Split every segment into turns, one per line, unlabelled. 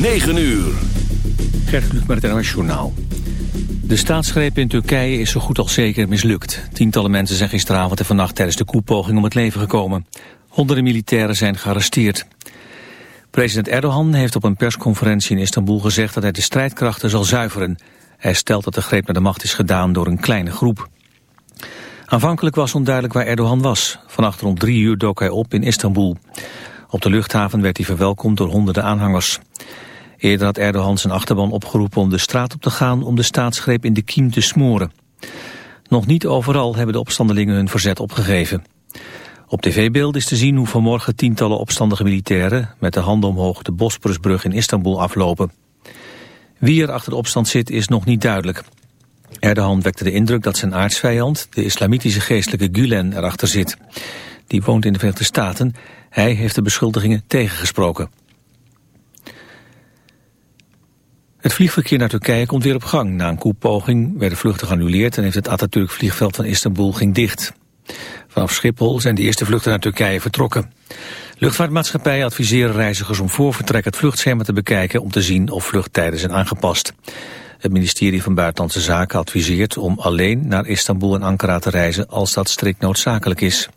9 uur.
Gert Kluk met het Journaal. De staatsgreep in Turkije is zo goed als zeker mislukt. Tientallen mensen zijn gisteravond en vannacht tijdens de koepoging om het leven gekomen. Honderden militairen zijn gearresteerd. President Erdogan heeft op een persconferentie in Istanbul gezegd dat hij de strijdkrachten zal zuiveren. Hij stelt dat de greep naar de macht is gedaan door een kleine groep. Aanvankelijk was onduidelijk waar Erdogan was. Vannacht rond drie uur dook hij op in Istanbul. Op de luchthaven werd hij verwelkomd door honderden aanhangers. Eerder had Erdogan zijn achterban opgeroepen om de straat op te gaan om de staatsgreep in de kiem te smoren. Nog niet overal hebben de opstandelingen hun verzet opgegeven. Op tv-beeld is te zien hoe vanmorgen tientallen opstandige militairen met de handen omhoog de Bosporusbrug in Istanbul aflopen. Wie er achter de opstand zit is nog niet duidelijk. Erdogan wekte de indruk dat zijn aardsvijand, de islamitische geestelijke Gulen, erachter zit. Die woont in de Verenigde Staten. Hij heeft de beschuldigingen tegengesproken. Het vliegverkeer naar Turkije komt weer op gang. Na een koepoging werden vluchten geannuleerd en heeft het Atatürk vliegveld van Istanbul ging dicht. Vanaf Schiphol zijn de eerste vluchten naar Turkije vertrokken. Luchtvaartmaatschappijen adviseren reizigers om voor vertrek het vluchtschema te bekijken om te zien of vluchttijden zijn aangepast. Het ministerie van Buitenlandse Zaken adviseert om alleen naar Istanbul en Ankara te reizen als dat strikt noodzakelijk is.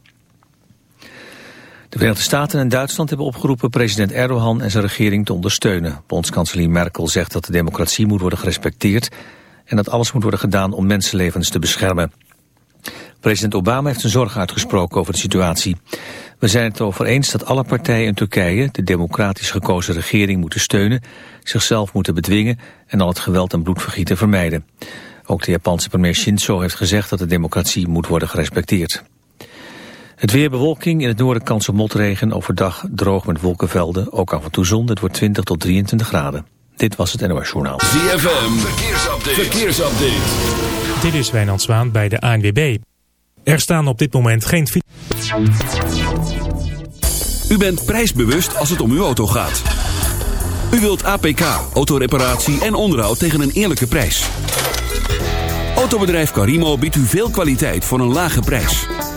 De Verenigde Staten en Duitsland hebben opgeroepen president Erdogan en zijn regering te ondersteunen. Bondskanselier Merkel zegt dat de democratie moet worden gerespecteerd en dat alles moet worden gedaan om mensenlevens te beschermen. President Obama heeft zijn zorg uitgesproken over de situatie. We zijn het erover eens dat alle partijen in Turkije de democratisch gekozen regering moeten steunen, zichzelf moeten bedwingen en al het geweld en bloedvergieten vermijden. Ook de Japanse premier Shinzo heeft gezegd dat de democratie moet worden gerespecteerd. Het weer bewolking, in het noorden kans op motregen, overdag droog met wolkenvelden, ook af en toe zon. Het wordt 20 tot 23 graden. Dit was het NOS Journaal.
ZFM, verkeersupdate. verkeersupdate.
Dit is Wijnand Zwaan bij de ANWB. Er staan op dit moment geen...
U bent prijsbewust als het om uw auto gaat. U wilt APK, autoreparatie en onderhoud tegen een eerlijke prijs. Autobedrijf Carimo biedt u veel kwaliteit voor een lage prijs.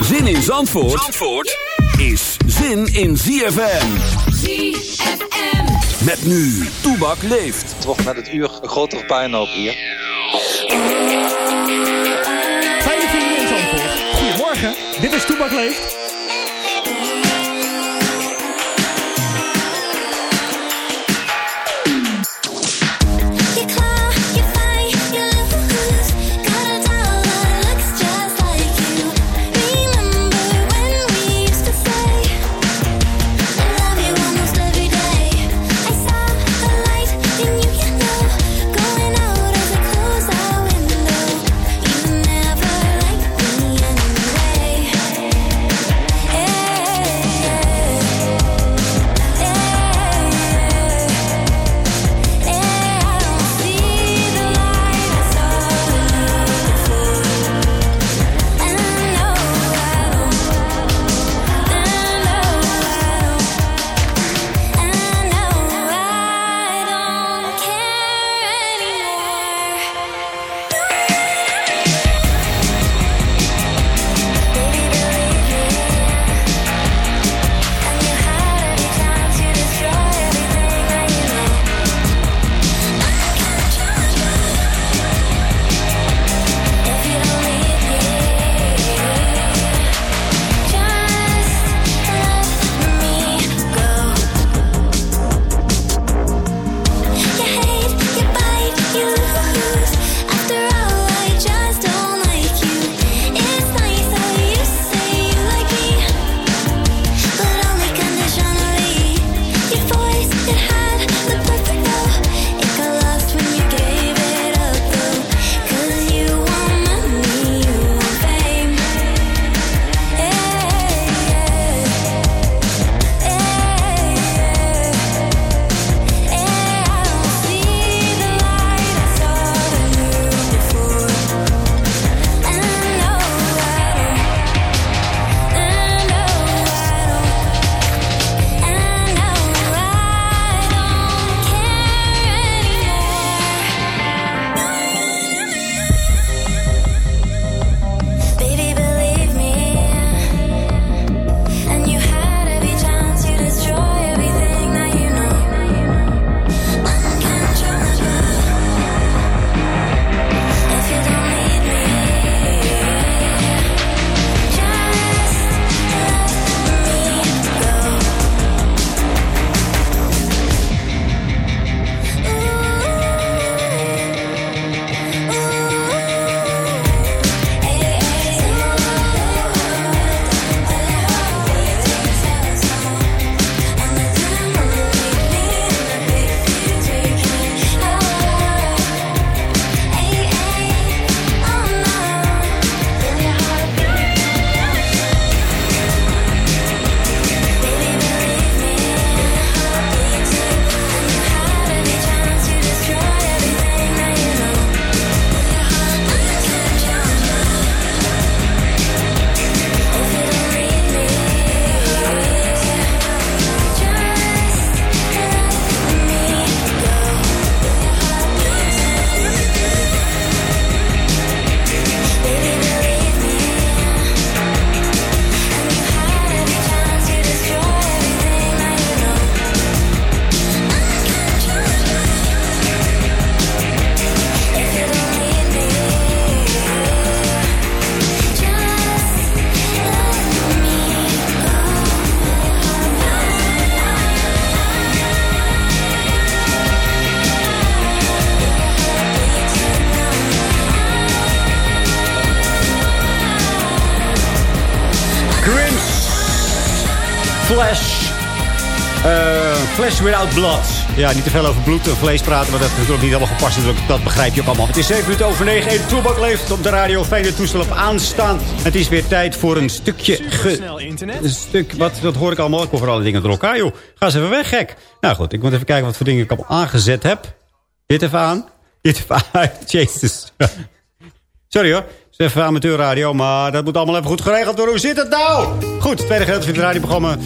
Zin in Zandvoort, Zandvoort is zin in ZFM.
ZFM.
Met nu, Toebak leeft.
Wordt met het uur een grotere puinhoop hier.
Fijne vrienden in Zandvoort. Goedemorgen, dit is Toebak Leeft.
Flash Without Blood. Ja, niet te veel over bloed en vlees praten, maar dat is natuurlijk niet allemaal gepast. Dat begrijp je ook allemaal. Het is 7 minuten over 9. Eén Toebak leeft op de radio. Fijne toestel op aanstaan. Het is weer tijd voor een stukje... Ge een stuk, wat, dat hoor ik allemaal. Ik hoor alle dingen door elkaar, joh. Ga eens even weg, gek. Nou goed, ik moet even kijken wat voor dingen ik allemaal aangezet heb. Dit even aan. Dit even aan. Jezus. Sorry hoor. Het is even amateurradio, maar dat moet allemaal even goed geregeld worden. Hoe zit het nou? Goed, tweede gedeelte van het radioprogramma.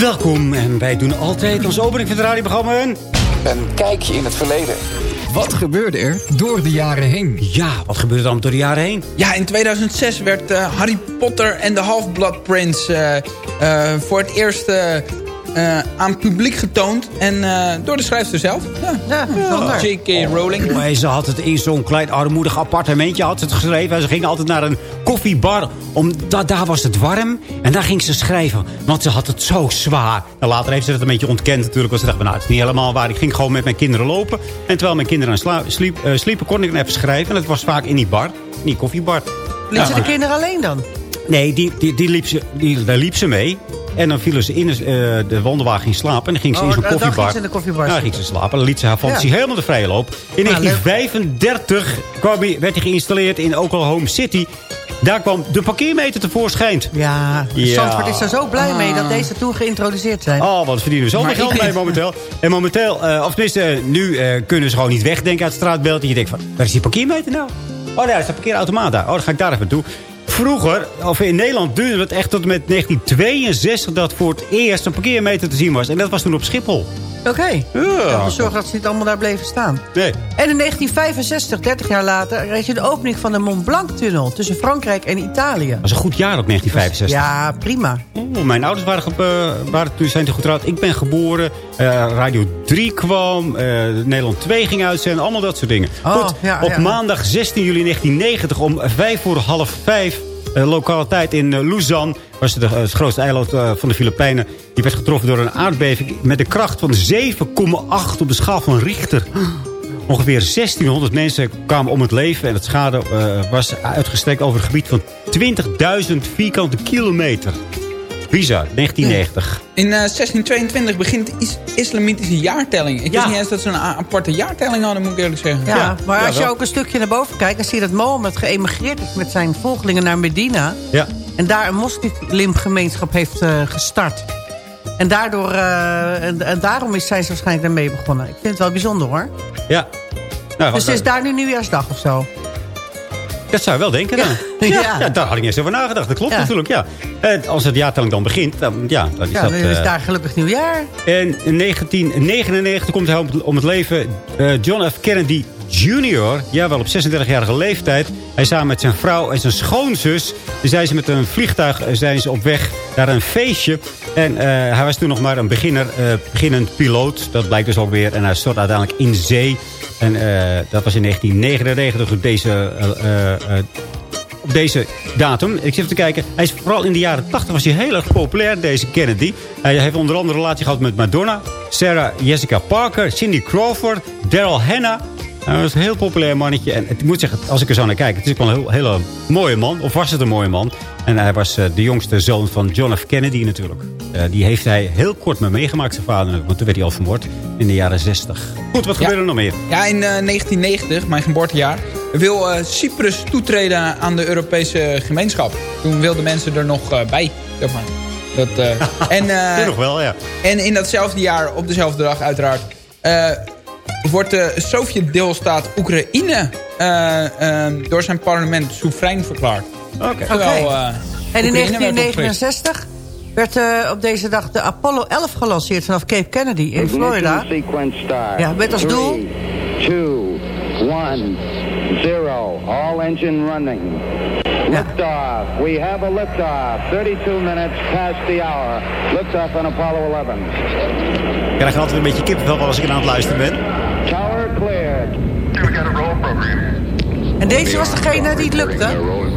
Welkom en wij doen altijd ons opening van het radioprogramma. Een
Een kijkje in het verleden.
Wat gebeurde er door de jaren heen?
Ja, wat gebeurde er allemaal door de jaren heen?
Ja, in 2006 werd uh, Harry Potter en de Half-Blood Prince uh, uh, voor het eerst aan publiek getoond. En door de schrijfster zelf. Ja, ja, J.K. Rowling.
Oh, ze had het in zo'n klein armoedig appartementje had ze het geschreven. Ze ging altijd naar een koffiebar. Omdat daar was het warm. En daar ging ze schrijven. Want ze had het zo zwaar. En later heeft ze het een beetje ontkend natuurlijk. Want ze dacht, nou, het is niet helemaal waar. Ik ging gewoon met mijn kinderen lopen. En terwijl mijn kinderen aan sliep, uh, sliepen, kon ik even schrijven. En het was vaak in die bar. In die koffiebar.
Liep ze de kinderen alleen dan?
Nee, die, die, die liep ze, die, daar liep ze mee. En dan vielen ze in uh, de wandelwagen in slaap. En dan ging ze
oh,
in zo'n koffiebar.
Dan ging ze in de koffiebar.
Ja, ging ze slapen. Dan liet ze haar fantasie ja. helemaal de vrije loop. In ah, 1935 kwam hij, werd hij geïnstalleerd in Oklahoma City. Daar kwam de parkeermeter tevoorschijn.
Ja, ja. Zandvoort is er zo blij mee dat deze toen geïntroduceerd zijn.
Oh, wat verdienen we zoveel geld mee momenteel. En momenteel, uh, of tenminste, nu uh, kunnen ze gewoon niet wegdenken uit het straatbeeld. En je denkt van, waar is die parkeermeter nou? Oh, daar is de parkeerautomaat daar. Oh, dan ga ik daar even toe. Vroeger, of in Nederland, duurde het echt tot met 1962... dat voor het eerst een parkeermeter te zien was. En dat was toen op Schiphol.
Oké. Okay. Ja. zorgen dat ze niet allemaal daar bleven staan.
Nee.
En in 1965, 30 jaar later, kreeg je de opening van de Mont Blanc-tunnel... tussen Frankrijk en Italië. Dat
was een goed jaar op 1965.
Ja, prima.
Oh, mijn ouders waren, uh, waren toen zijn toen getrouwd. Ik ben geboren. Uh, Radio 3 kwam. Uh, Nederland 2 ging uitzenden. Allemaal dat soort dingen.
Oh,
goed,
ja,
op
ja.
maandag 16 juli 1990 om vijf voor half vijf... Lokale tijd in uh, Luzon was het, uh, het grootste eiland van de Filipijnen. Die werd getroffen door een aardbeving met een kracht van 7,8 op de schaal van Richter. Ongeveer 1600 mensen kwamen om het leven. En het schade was uitgestrekt over een gebied van 20.000 vierkante kilometer. Bizar, 1990.
In uh, 1622 begint de is islamitische jaartelling. Ik ja. wist niet eens dat ze een aparte jaartelling hadden, moet ik eerlijk zeggen.
Ja, ja maar ja, als je ook een stukje naar boven kijkt... dan zie je dat Mohammed geëmigreerd is met zijn volgelingen naar Medina.
Ja.
En daar een moslimgemeenschap heeft uh, gestart. En, daardoor, uh, en, en, daarom is, zijn ze waarschijnlijk daarmee begonnen. Ik vind het wel bijzonder, hoor.
Ja.
Nou, dus is daar nu nieuwjaarsdag of zo?
Dat zou je wel denken dan. Ja, ja. ja daar had ik niet eens over nagedacht. Dat klopt ja. natuurlijk, ja. En als het jaartelling dan begint, dan, ja, dan is
ja,
dat...
is daar gelukkig nieuwjaar.
En in 1999 komt hij om het leven uh, John F. Kennedy Jr. Ja, wel op 36-jarige leeftijd. Hij samen met zijn vrouw en zijn schoonzus... zijn ze met een vliegtuig zijn ze op weg naar een feestje. En uh, hij was toen nog maar een beginner, uh, beginnend piloot. Dat blijkt dus ook weer. En hij stort uiteindelijk in zee. En dat was in 1999 op deze, op deze datum. Ik zit even te kijken. Hij is vooral in de jaren 80 was hij heel erg populair, deze Kennedy. Hij heeft onder andere relatie gehad met Madonna, Sarah Jessica Parker, Cindy Crawford, Daryl Hannah. Hij was een heel populair mannetje. En ik moet zeggen, als ik er zo naar kijk... het is wel een heel, hele mooie man. Of was het een mooie man. En hij was uh, de jongste zoon van John F. Kennedy natuurlijk. Uh, die heeft hij heel kort mee meegemaakt, zijn vader. Want toen werd hij al vermoord in de jaren 60. Goed, wat gebeurde er nog meer?
Ja, in uh, 1990, mijn geboortejaar... wil Cyprus toetreden aan de Europese gemeenschap. Toen wilden mensen er nog bij, zeg maar. Dat, en,
nog wel, ja.
En in datzelfde jaar, op dezelfde dag uiteraard wordt de Sovjet-deelstaat Oekraïne uh, uh, door zijn parlement soeverein verklaard.
Oké.
Okay. Okay. Uh, en in 1969 werd uh, op deze dag de Apollo 11 gelanceerd vanaf Cape Kennedy in Florida. Ja, met als doel...
2, 1, 0, all engine running. Liftoff. We have a liftoff. 32 minutes past the hour. Liftoff on Apollo 11.
Ik krijg altijd een beetje kippenvel als ik aan het luisteren ben.
Tower cleared.
We got a roll program.
En deze was degene die het lukte?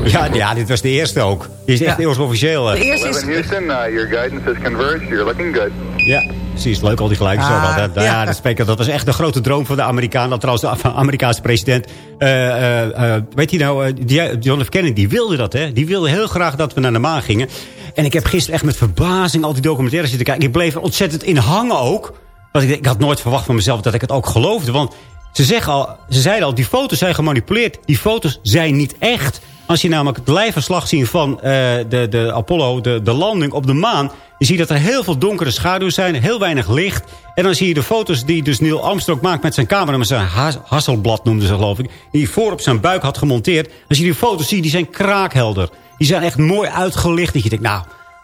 Ja, ja, dit was de eerste ook. Die is echt heel officieel.
De eerste is...
Houston, uh, your guidance has converged. You're looking good.
Ja, precies. Leuk al die gelijken. zo.
Ah,
Dat, ja.
ja.
dat, spreekt- dat was echt de grote droom van de Amerikaan. Dat trouwens de Amerikaanse president... eh, eh, eh, weet je nou, die- John F. Kennedy die wilde dat, hè. Die wilde heel graag dat we naar de maan gingen. En ik heb gisteren echt met verbazing al die documentaires zitten kijken. Ik bleef er ontzettend in hangen ook. Want ik, ik had nooit verwacht van mezelf dat ik het ook geloofde. Want ze, zeggen al, ze zeiden al, die foto's zijn gemanipuleerd. Die foto's zijn niet echt. Als je namelijk het lijfverslag ziet van eh, de, de Apollo, de, de landing op de maan... je ziet dat er heel veel donkere schaduwen zijn, heel weinig licht. En dan zie je de foto's die dus Neil Armstrong maakt met zijn camera... met zijn Has- Hasselblad noemde ze geloof ik... die voor op zijn buik had gemonteerd. Als je die foto's ziet, die zijn kraakhelder. Die zijn echt mooi uitgelicht. Dat je denkt, nou,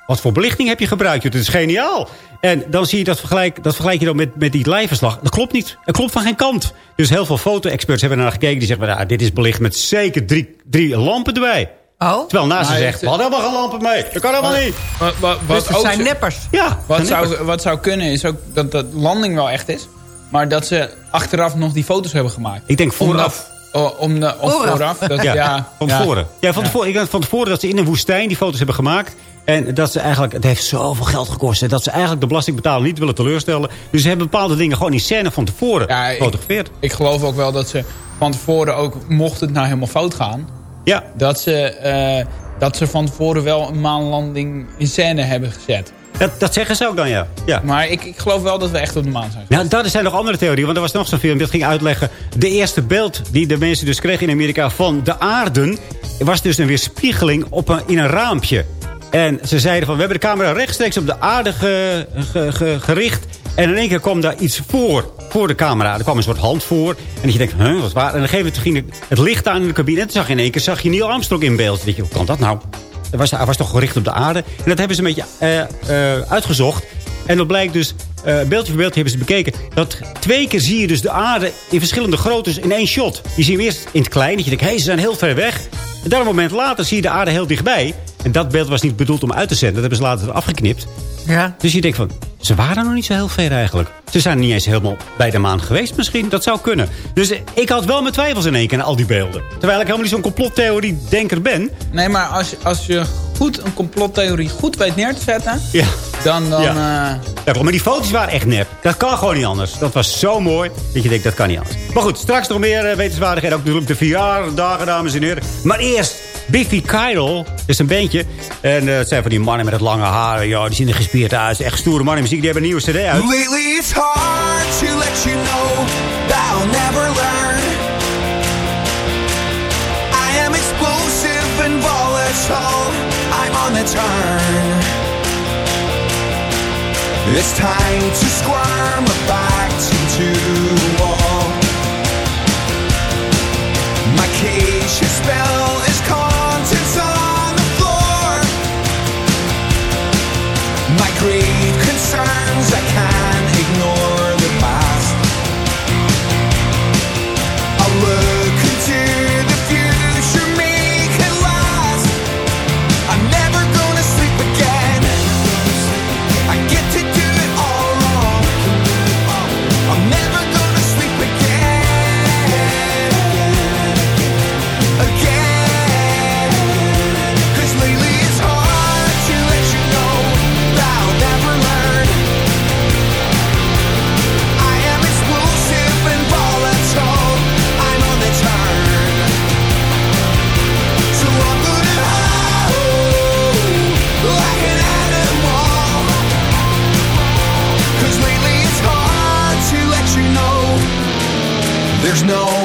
wat voor belichting heb je gebruikt? Dit is geniaal. En dan zie je dat vergelijk, dat vergelijk je dan met, met die lijfverslag. Dat klopt niet. Dat klopt van geen kant. Dus heel veel foto-experts hebben naar gekeken. Die zeggen, nou, dit is belicht met zeker drie, drie lampen erbij.
Oh?
Terwijl naast ze
Maar
zegt,
het-
we hadden helemaal geen lampen mee. Dat kan helemaal niet.
Wat, wat,
Dus
wat
het
ook
zijn neppers.
Ja,
Wat
zijn
zou, wat zou kunnen is ook dat de landing wel echt is. Maar dat ze achteraf nog die foto's hebben gemaakt.
Ik denk vooraf.
Omdat, oh, om de, of
Vooraf.
vooraf. Dat,
Ja,
ja,
van tevoren. Ja, van, Tevoren, ik denk van tevoren dat ze in een woestijn die foto's hebben gemaakt. En dat ze eigenlijk, het heeft zoveel geld gekost. En dat ze eigenlijk de belastingbetaler niet willen teleurstellen. Dus ze hebben bepaalde dingen gewoon in scène van tevoren
Ja,
gefotografeerd.
Ik geloof ook wel dat ze van tevoren ook, mocht het nou helemaal fout gaan...
Ja,
dat ze, eh, dat ze van tevoren wel een maanlanding in scène hebben gezet.
dat, dat zeggen ze ook dan, ja. ja.
Maar ik, ik geloof wel dat we echt op de maan zijn.
Nou, daar zijn nog andere theorieën. Want er was nog zo'n film dat ging uitleggen... de eerste beeld die de mensen dus kregen in Amerika van de aarden... was dus een weerspiegeling op een, in een raampje. En ze zeiden van, we hebben de camera rechtstreeks op de aarde ge- ge- ge- gericht... en in één keer kwam daar iets voor, voor de camera. Er kwam een soort hand voor. En dat je denkt, huh, wat waar? En een gegeven ging het licht aan in de cabine... en zag je in één keer zag je Neil Armstrong in beeld. Dan denk je, hoe kan dat nou? Hij was, was toch gericht op de aarde? En dat hebben ze een beetje eh, eh, uitgezocht. En dat blijkt dus, eh, beeldje voor beeldje hebben ze bekeken... dat twee keer zie je dus de aarde in verschillende groottes in één shot. Je ziet hem eerst in het klein, dat je denkt, hé, hey, ze zijn heel ver weg. En dan een moment later zie je de aarde heel dichtbij. En dat beeld was niet bedoeld om uit te zenden. Dat hebben ze later afgeknipt.
Ja.
Dus je denkt van, ze waren nog niet zo heel ver eigenlijk. Ze zijn niet eens helemaal bij de maan geweest misschien. Dat zou kunnen. Dus ik had wel mijn twijfels in één keer aan al die beelden. Terwijl ik helemaal niet zo'n complottheorie-denker ben.
Nee, maar als, als je goed een complottheorie goed weet neer te zetten...
Ja.
dan... dan
Ja.
eh,
Ja, maar die foto's waren echt nep. Dat kan gewoon niet anders. Dat was zo mooi dat je denkt, dat kan niet anders. Maar goed, straks nog meer eh, wetenswaardigheden. Ook natuurlijk de VR-dagen, dames en heren. Maar eerst, Biffy Clyro. Is een bandje. En eh, het zijn van die mannen met het lange haar. Ja, die zien er gespierd uit. Echt stoere mannen muziek. Die hebben een nieuwe cd uit.
Hard to let you know never learn. I am explosive and volatile. I'm on the turn. It's time to squirm back into the wall. My cage is contents there's no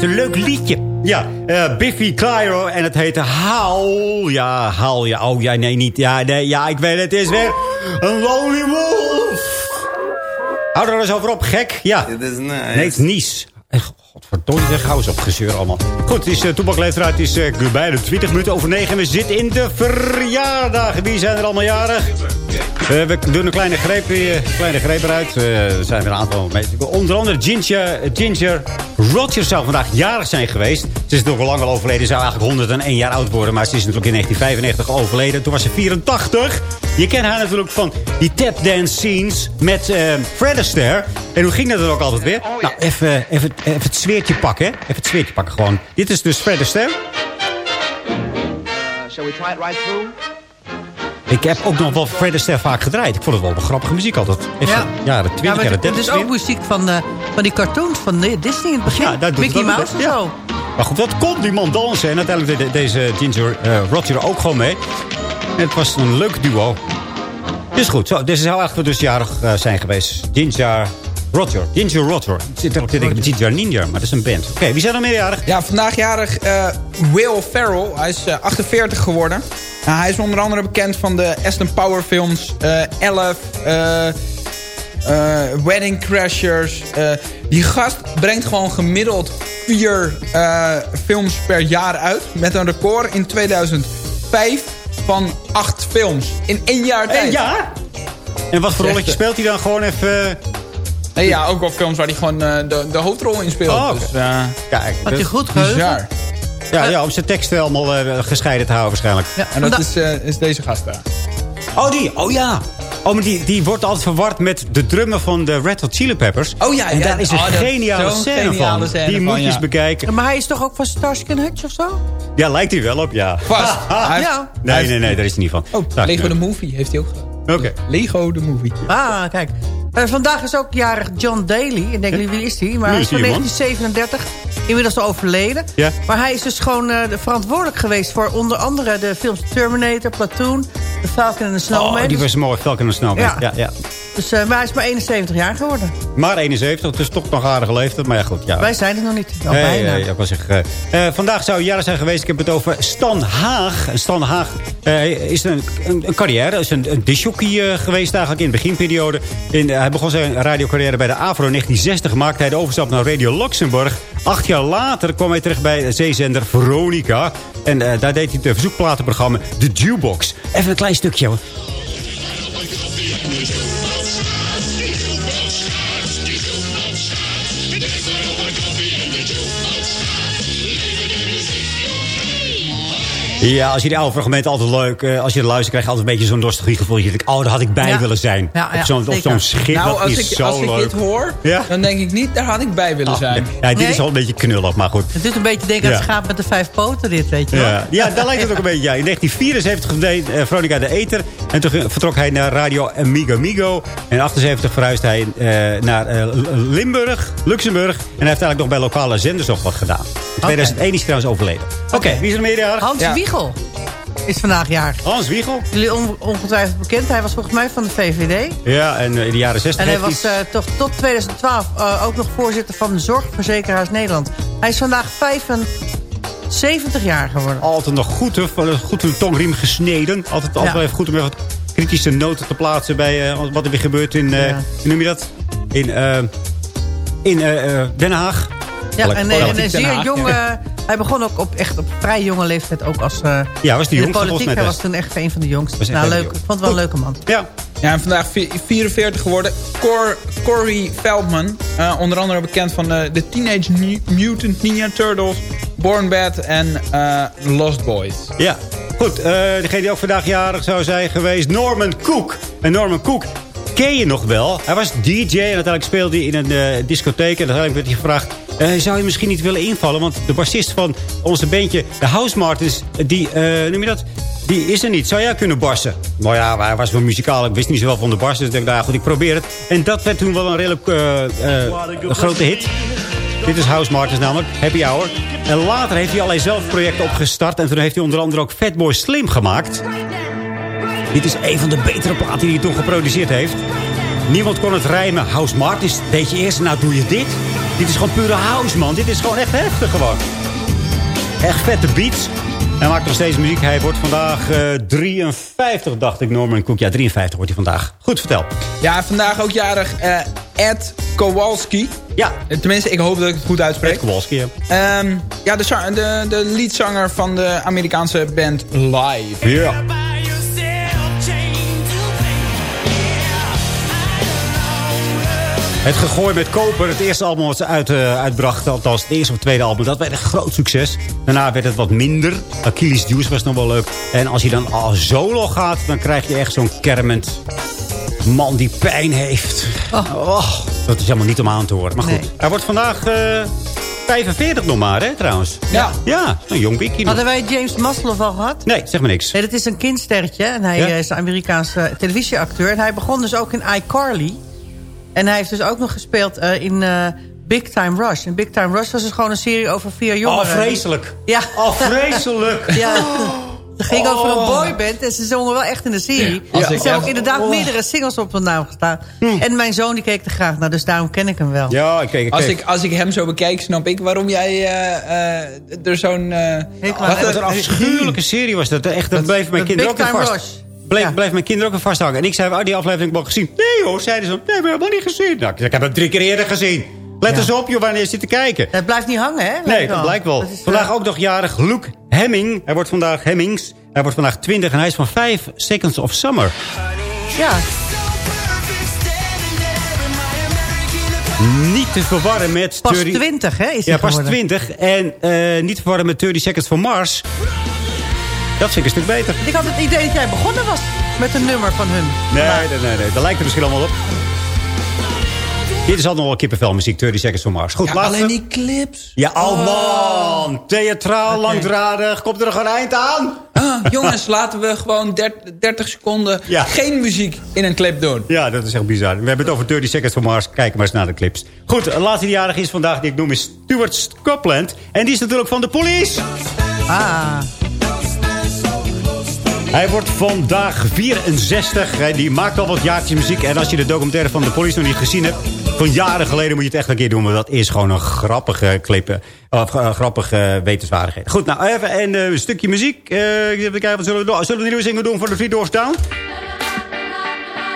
het is een leuk liedje. Ja, eh, Biffy Clyro en het heette Howl. Ja, Howl. Ja, oh ja, nee, niet. Ja, nee, ja, ik weet het. Het is weer een Lonely Wolf. Hou er eens over op, gek. Ja.
Dit is nice.
Nee, het is Nies. Eh, Godverdomme, zeg, hou eens op gezeur allemaal. Goed, het is uh, Toepakleefraad. Het is uh, bijna 20 minuten over 9. En we zitten in de verjaardag. Wie zijn er allemaal jarig? Uh, we doen een kleine greep, uh, kleine greep eruit. Uh, er zijn weer een aantal mensen. Onder andere Ginger, Ginger Rogers zou vandaag jarig zijn geweest. Ze is nog al lang al overleden. Ze zou eigenlijk 101 jaar oud worden. Maar ze is natuurlijk in 1995 overleden. Toen was ze 84. Je kent haar natuurlijk van die tapdance scenes met Fred Astaire. En hoe ging dat dan ook altijd weer? Nou, even, even, even het zweertje pakken. Hè? Even het zweertje pakken gewoon. Dit is dus Fred Astaire.
shall we try it right through?
Ik heb ook nog wel Fred Astaire vaak gedraaid. Ik vond het wel een grappige muziek altijd. Even
Ja.
jaren 20,
Ja,
jaren
dit
30.
is ook muziek van, eh, van die cartoons van eh, Disney in het begin.
Ja, doet
Mickey
het
Mouse en
ja.
zo.
Maar goed, dat kon die man dansen. En uiteindelijk deed deze Ginger uh, Roger ook gewoon mee. En het was een leuk duo. Dus goed, zo, deze zou eigenlijk dus jarig uh, zijn geweest. Ginger Roger. Ginger Roger. Ik zit ook te denken met Ginger Ninja, maar dat is een band. Oké, wie zijn er meerjarig?
Ja, vandaag jarig eh, Will Ferrell. Hij is eh, 48 geworden. Nou, hij is onder andere bekend van de Aston Power films. eh Elf, eh, eh, Wedding Crashers. Eh, die gast brengt gewoon gemiddeld vier eh, films per jaar uit. Met een record in 2005 van acht films. In één jaar tijd.
Jaar? En wat voor rolletje
eh,
speelt hij dan gewoon even...
Nee, ja, ook wel films waar hij gewoon eh, de, de hoofdrol in speelt.
Oh,
dus, eh,
Kijk,
Had je
dus-
goed geheugen?
ja, ja, om zijn teksten allemaal eh, gescheiden te houden waarschijnlijk.
Ja,
En dat is, eh, is deze gast daar.
Oh, die. Oh ja. Oh, maar die, die wordt altijd verward met de drummer van de Red Hot Chili Peppers.
Oh ja,
En
ja,
daar is een
oh,
geniale scène
geniale
van. die moet je
ja.
eens bekijken.
Maar hij is toch ook van Starsky Hutch of zo?
Ja, lijkt hij wel op, ja.
Vast.
Ja.
Nee, nee, nee, daar is hij niet van.
Oh, Lego de Movie heeft hij ook gedaan.
Oké.
Lego de Movie.
Ah, kijk. Eh, vandaag is ook jarig John Daly. Ik denk, wie is hij? Maar hij
is
van
die, man?
1937. Inmiddels al overleden.
Ja.
Maar hij is dus gewoon eh, de- verantwoordelijk geweest... voor onder andere de films Terminator, Platoon... The Falcon and the Snowman.
Oh, die was mooi. Falcon en Snowman. Ja.
Ja.
Ja,
dus, eh, maar hij is maar 71 jaar geworden.
Maar 71, het is toch nog aardige leeftijd. Maar ja, goed. Ja.
Wij zijn het nog niet. Al
Nee,
bijna.
nee, ik zeggen, eh, eh, vandaag zou jaren zijn geweest. Ik heb het over Stan Haag. Stan Haag eh, is een, een, een carrière. is een, een disjockey eh, geweest eigenlijk in de beginperiode. In, eh, hij begon zijn radiocarrière bij de AVRO in 1960. Maakte hij de overstap naar Radio Luxemburg. Acht jaar later kwam hij terug bij de zeezender Veronica. En eh, daar deed hij het verzoekplatenprogramma The Jukebox. Even een klein stukje hoor. Ja, als je die oude fragmenten altijd leuk... eh, als je er luistert, krijg je altijd een beetje zo'n nostalgiegevoel. Je denkt, oh, daar had ik bij
Ja.
willen zijn.
Ja, ja,
op zo'n zo'n schip,
Nou,
dat
als
is
ik,
zo
als ik
leuk.
dit hoor,
Ja?
dan denk ik niet, daar had ik bij willen
Ah,
zijn.
ja, dit
Nee?
is al een beetje knullig, maar goed.
Het doet een beetje denken aan het schaap met de vijf poten, dit, weet je wel.
Ja, ja daar lijkt het ook een beetje. Ja. In 1974 deed uh, Veronica de Eter. En toen vertrok hij naar Radio Amigo Amigo. En in 78 verhuisde hij eh, naar eh, Limburg, Luxemburg. En hij heeft eigenlijk nog bij lokale zenders nog wat gedaan. In 2001 is hij trouwens overleden. Oké, wie is er meerjarig?
Hans
Ja.
Wiegel is vandaag jarig.
Hans Wiegel.
Jullie on- ongetwijfeld bekend. Hij was volgens mij van de VVD.
Ja, en eh, in de jaren 60
En hij was eh, toch tot 2012 eh, ook nog voorzitter van Zorgverzekeraars Nederland. Hij is vandaag 75 jaar geworden.
altijd nog goed, goed een tongriem gesneden. Altijd, altijd
Ja.
even goed om even kritische noten te plaatsen bij wat er weer gebeurt in,
Ja.
noem je dat? In, in Den Haag.
Ja, en, en, en
Politiek
een zeer
Haag,
jong... eh, hij begon ook op, echt op vrij jonge leeftijd ook als... eh,
Ja, was die
in
jongste
de politiek.
volgens mij
Hij was toen echt een van de jongsten. Nou, leuk. Ik vond het wel een leuke man.
Ja,
Ja, en vandaag vi- 44 geworden. Cor, Corey Feldman. eh, onder andere bekend van eh, de Teenage Mu- Mutant Ninja Turtles. Born Bad en eh, Lost Boys.
ja. Goed, eh, degene die ook vandaag jarig zou zijn geweest, Norman Cook. En Norman Cook ken je nog wel. Hij was DJ en uiteindelijk speelde hij in een eh, discotheek. En uiteindelijk werd hij gevraagd, eh, zou je misschien niet willen invallen? Want de bassist van onze bandje, de House Martins, die, eh, noem je dat? Die is er niet. Zou jij kunnen barsen? Nou ja, hij was wel muzikaal. Ik wist niet zoveel van de bas. Dus ik dacht, nou goed, ik probeer het. En dat werd toen wel een redelijk een grote hit. Dit is House Martins namelijk, Happy Hour. En later heeft hij allerlei zelfprojecten opgestart. En toen heeft hij onder andere ook Fatboy Slim gemaakt. Dit is een van de betere platen die hij toen geproduceerd heeft. Niemand kon het rijmen. House Martins deed je eerst, nou doe je dit. Dit is gewoon pure house, man. Dit is gewoon echt heftig gewoon. Echt vette beats. Hij maakt nog steeds muziek. Hij wordt vandaag eh, 53, dacht ik, Norman Cook. Ja, 53 wordt hij vandaag. Goed, vertel.
Ja, vandaag ook jarig eh, Ed Kowalski.
Ja.
Tenminste, ik hoop dat ik het goed uitspreek.
Ed Kowalski, ja.
Ehm, ja, de, de, de leadzanger van de Amerikaanse band Live.
Ja. Het gegooid met koper, het eerste album wat ze uit, eh, uitbrachten, althans het eerste of tweede album, dat werd een groot succes. Daarna werd het wat minder. Achilles Juice was nog wel leuk. En als je dan al solo gaat, dan krijg je echt zo'n kermend man die pijn heeft. Oh, dat is helemaal niet om aan te horen. Maar goed, hij wordt vandaag eh, 45 nog maar, hè, trouwens.
Ja.
Ja, een jong nog.
Hadden wij James Maslow al gehad?
Nee, zeg maar niks.
Nee, dat is een kindsterretje. En hij
Ja?
eh, is een Amerikaanse televisieacteur. En hij begon dus ook in iCarly. En hij heeft dus ook nog gespeeld eh, in eh, Big Time Rush. En Big Time Rush was dus gewoon een serie over vier jongeren.
Oh, vreselijk.
Ja.
Oh, vreselijk.
Ja. Het ging over een
Oh.
boyband en ze zongen wel echt in de serie.
Als
Er
ik
zijn ook inderdaad
oh.
meerdere singles op hun naam gestaan. En mijn zoon die keek er graag naar, dus daarom ken ik hem wel.
Ja, kijk, kijk.
Als ik, als ik hem zo bekijk, snap ik waarom jij eh, eh, er zo'n... eh,
Wat een afschuwelijke serie was dat. Echt, dat bleef mijn
dat
kinderen ook
Big
in
Time
vast.
Rush.
Bleef,
Ja.
bleef mijn kinderen ook in vasthangen. En ik zei, oh, die aflevering heb ik wel gezien. Nee hoor, zeiden ze. Nee, we hebben helemaal niet gezien. Nou, ik zei, ik heb hem drie keer eerder gezien. Let
Ja.
eens op, joh, wanneer je zit te kijken.
Het blijft niet hangen, hè?
Nee, dat blijkt wel.
Dat
vandaag
eh,
ook nog jarig Luke Hemming. Hij wordt vandaag Hemmings. Hij wordt vandaag 20 en hij is van 5 Seconds of Summer.
Ja,
Niet te verwarren met...
pas
30
20, hè? Is
Ja, pas
geworden.
20. En eh, niet te verwarren met 30 Seconds for Mars. Dat vind ik een stuk beter.
Ik had het idee dat jij begonnen was met een nummer van hun.
Nee, nee, nee, nee. Dat lijkt er misschien allemaal op. Dit is altijd nog wel kippenvelmuziek, 30 Seconds for Mars. Goed,
ja,
laatste.
alleen die clips.
Ja, oh man. Theatraal, langdradig. Komt er nog een eind aan?
Ah, jongens, laten we gewoon 30, 30 seconden
Ja.
geen muziek in een clip doen.
Ja, dat is echt bizar. We hebben het over 30 Seconds for Mars. Kijk maar eens naar de clips. Goed, de laatste die jarig is vandaag, die ik noem, is Stuart Scotland. En die is natuurlijk van de police.
Ah,
Hij wordt vandaag 64. Hij, die maakt al wat jaartjes muziek. En als je de documentaire van de police nog niet gezien hebt... van jaren geleden moet je het echt een keer doen. Want dat is gewoon een grappige clip. eh, Of eh, grappige wetenswaardigheid. Goed, nou even en, eh, een stukje muziek. Eh, even kijken, wat zullen we doen? Zullen we een nieuwe zingen doen voor de Three Doors Down?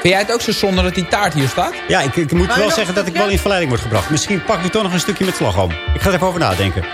Vind jij het ook zo zonde dat die taart hier staat?
Ja, ik, ik moet wel zeggen
een
dat ik wel in verleiding word gebracht. Misschien pak ik toch nog een stukje met slagroom. Ik ga er even over nadenken.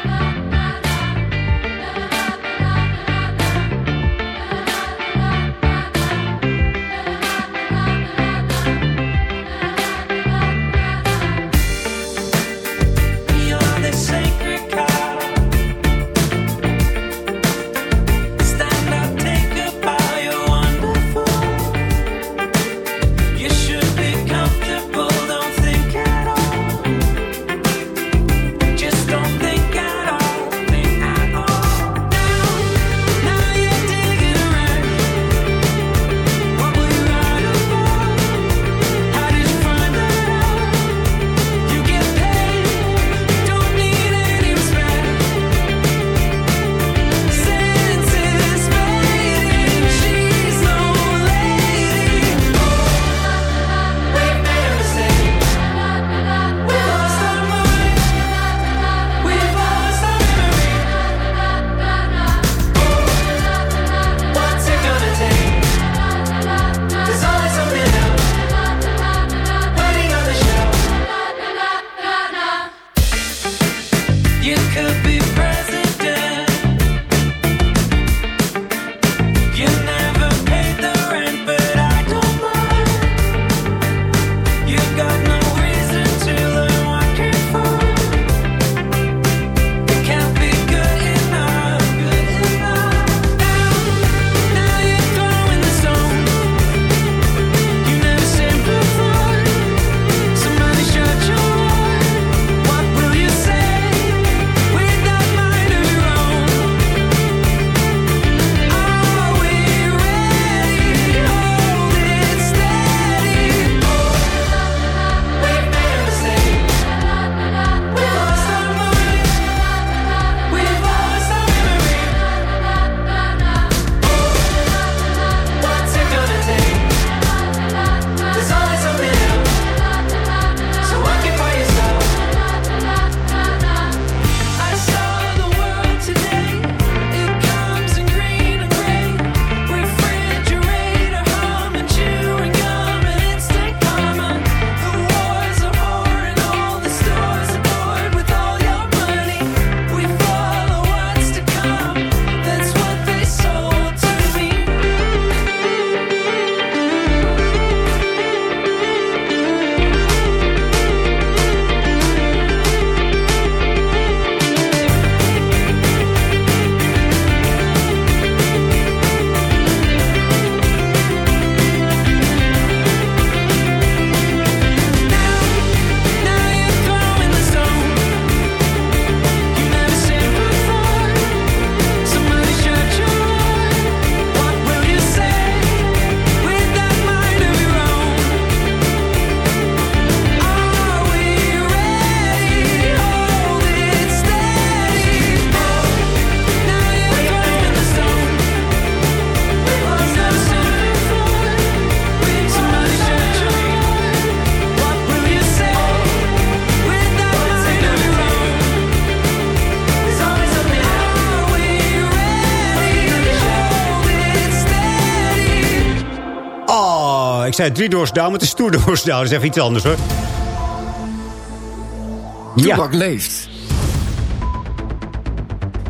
Zei drie doors down, maar het is two doors down. Dat is even iets anders hoor.
Toebak leeft.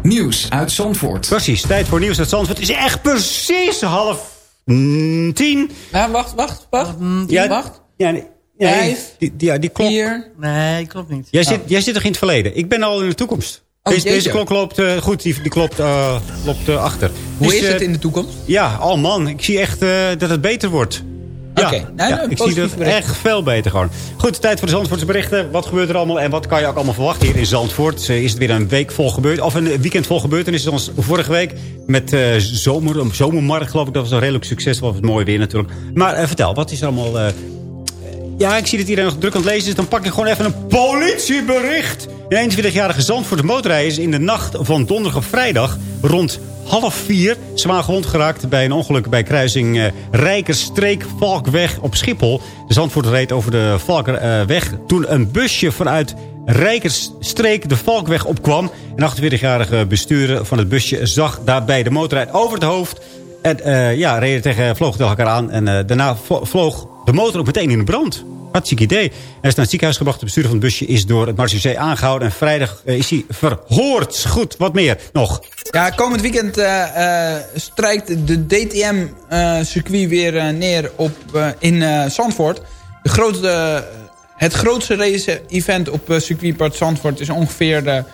Nieuws uit Zandvoort.
Precies, tijd voor nieuws uit Zandvoort. Het is echt precies half mm, tien.
Ja, wacht, wacht, wacht.
Ja,
wacht.
Ja, nee, nee,
Vijf,
die, die, ja, die klok.
Vier.
Nee, klopt niet.
Jij, zit, jij zit toch in het verleden? Ik ben al in de toekomst.
Oh,
deze, klok loopt eh, goed, die, die klopt, eh, loopt eh, achter.
Hoe
Dus,
is het in de toekomst?
Ja, oh man, ik zie echt eh, dat het beter wordt. Ja,
nou,
ja, ik zie dat
bericht.
echt veel beter gewoon. Goed, tijd voor de Zandvoortse berichten. Wat gebeurt er allemaal en wat kan je ook allemaal verwachten hier in Zandvoort? Is het weer een week vol gebeurd, of een weekend vol gebeurtenissen zoals vorige week. Met eh, zomer, zomermarkt geloof ik, dat was een redelijk succes. Was het mooi weer natuurlijk. Maar eh, vertel, wat is er allemaal... eh, ja, ik zie dat iedereen nog druk aan het lezen is. Dan pak ik gewoon even een politiebericht. Een 21-jarige Zandvoort motorrijder is in de nacht van donderdag op vrijdag... rond half vier zwaar gewond geraakt bij een ongeluk bij kruising eh, Rijkerstreek-Valkweg op Schiphol. De Zandvoort reed over de Valkerweg toen een busje vanuit Rijkerstreek de Valkweg opkwam. Een 48-jarige bestuurder van het busje zag daarbij de motorrijd over het hoofd... En eh, ja, reden tegen, vloog tegen elkaar aan. En eh, daarna vloog de motor ook meteen in de brand. Hartstikke idee. Hij is naar het ziekenhuis gebracht. De bestuurder van het busje is door het Marseillais aangehouden. En vrijdag eh, is hij verhoord. Goed, wat meer nog?
Ja, komend weekend eh, eh, strijkt de DTM-circuit weer neer op, eh, in eh, Zandvoort. De grootste, het grootste race-event op uh, circuitpark Zandvoort is ongeveer... de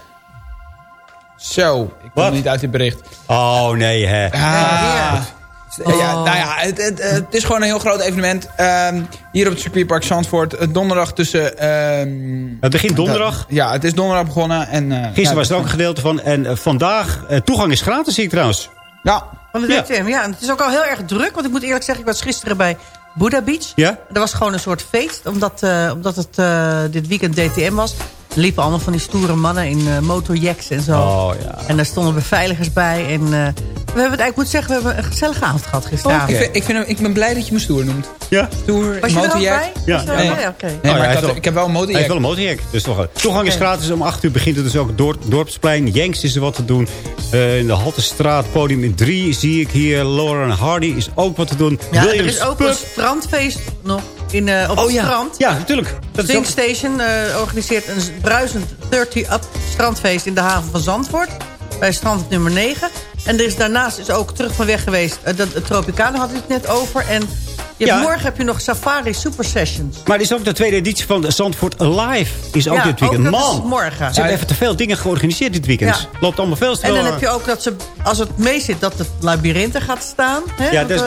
zo, ik kom niet uit dit bericht.
Oh, nee, hè.
Ah. Ja, nou ja, het, het, het is gewoon een heel groot evenement. Ehm, hier op het circuitpark Zandvoort. Eh, Donderdag tussen... ehm,
Het begint donderdag.
ja, het is donderdag begonnen. En, eh,
Gisteren
ja,
was er ook een gedeelte van. En eh, vandaag, eh, toegang is gratis, zie ik trouwens.
Ja,
Van de
Ja.
DTM, ja. En het is ook al heel erg druk. Want ik moet eerlijk zeggen, ik was gisteren bij Buddha Beach.
Ja?
Er was gewoon een soort feest. Omdat, eh, omdat het eh, dit weekend DTM was. Er liepen allemaal van die stoere mannen in eh, motorjacks en zo.
Oh, ja.
En daar stonden beveiligers bij. En eh, we hebben het, ik moet zeggen, we hebben een gezellige avond gehad gisteravond.
ik, vind, ik, vind ik ben blij dat je me stoer noemt.
Ja?
Stoer,
Was je er ook
motorjack.
bij?
Ja.
Er
Nee.
Oké.
Nee,
Oh,
maar ik,
heeft
had-
wel-
ik heb wel een
Hij heeft wel
motorjack.
een motorjack. Dus toch, toegang is gratis. Om 8 uur begint het dus ook door, dorpsplein. Jenks is er wat te doen. Eh, in de Haltestraat, podium 3 zie ik hier. Lauren Hardy is ook wat te doen.
Ja, er
Williams
is ook een strandfeest nog in, eh, op
Oh
het
ja.
strand.
Ja, natuurlijk. Ook...
Station eh, organiseert een bruisend 30-up strandfeest in de haven van Zandvoort. Bij strand nummer 9. En er is daarnaast is ook terug van weg geweest. De, de Tropicana had het net over. En je hebt,
Ja.
morgen heb je nog Safari Super Sessions.
Maar er is ook de tweede editie van de Zandvoort Live. Is ook
Ja,
dit weekend.
ook dat is
Man,
morgen.
ze hebben even te veel dingen georganiseerd dit weekend.
Ja.
Loopt allemaal veel te
En dan heb je ook dat ze, als het mee zit, dat het labyrint er gaat staan. Hè?
Ja, dus,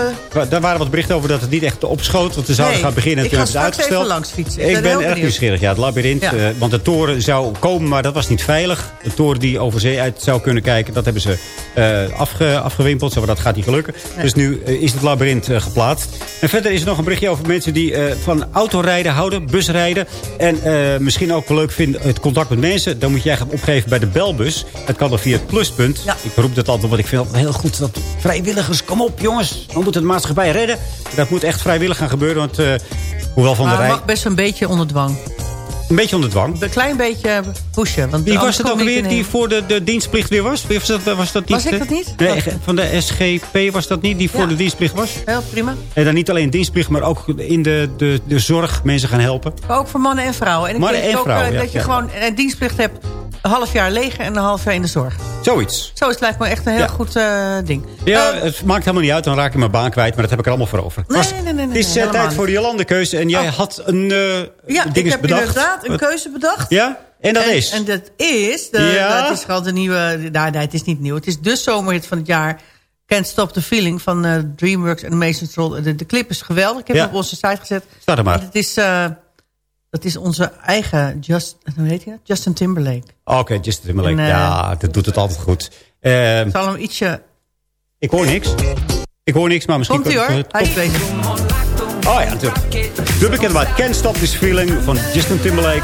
daar waren wat berichten over dat het niet echt opschoot. Want ze zouden
Nee,
gaan beginnen.
ik
toen
ga
hebben ze het
straks even
uitgesteld.
langs fietsen. Ik
Ik
ben
erg nieuwsgierig. Ja, het labyrint.
Ja.
eh, want de toren zou komen, maar dat was niet veilig. De toren die over zee uit zou kunnen kijken. Dat hebben ze eh, afge, afgewimpeld. Zo, maar dat gaat niet gelukken. Dus nu is het labyrint geplaatst. En verder is er nog een berichtje over mensen die eh, van autorijden houden. Busrijden. En eh, misschien ook wel leuk vinden het contact met mensen. Dan moet je eigenlijk opgeven bij de belbus. Het kan dan via het pluspunt.
Ja.
Ik roep dat altijd, want ik vind het heel goed. Dat vrijwilligers, kom op jongens. We moeten de maatschappij redden. Dat moet echt vrijwillig gaan gebeuren. Want eh, hoewel van
maar
de
het
rij...
mag best een beetje onder dwang.
Een beetje onder dwang.
Een klein beetje pushen. Want
Wie was het ook weer die voor de, de dienstplicht weer was? Was dat, was dat niet,
Was ik dat niet?
Nee, van de SGP was dat niet, die voor
Ja.
de dienstplicht was?
Heel prima.
En dan niet alleen dienstplicht, maar ook in de, de, de zorg mensen gaan helpen.
Ook voor mannen en vrouwen. En ik
Mannen
denk
en
ook
vrouwen,
eh,
ja,
dat je
ja.
gewoon een dienstplicht hebt. Een half jaar leger en een half jaar in de zorg.
Zoiets.
Zo is het lijkt me echt een heel
Ja.
goed eh, ding.
Ja,
Eh,
het maakt helemaal niet uit. Dan raak ik mijn baan kwijt. Maar dat heb ik er allemaal voor over.
Nee, nee, nee, nee,
Het is
nee,
eh, tijd voor de Jolande-keuze. En jij
Oh.
had een eh
ja,
ding
ik heb
bedacht.
een keuze bedacht.
Ja? En dat is?
En dat is, de,
Ja?
dat is gewoon de nieuwe... Nou, nee, het is niet nieuw. Het is de zomerhit van het jaar. Can't Stop the Feeling van eh, DreamWorks Animation Troll. De, de clip is geweldig. Ik heb
Ja.
hem op onze site gezet.
Staat er maar.
Het is, eh, dat is onze eigen Just, hoe heet hij? dat? Justin Timberlake.
Oké, Justin Timberlake.
En, eh,
ja, dat doet het altijd goed.
Ik zal hem ietsje...
ik hoor niks. Ik hoor niks, maar misschien...
Komt hij hoor. Hij is bezig.
Oh ja, natuurlijk. De bekende maat Can't Stop This Feeling van Justin Timberlake.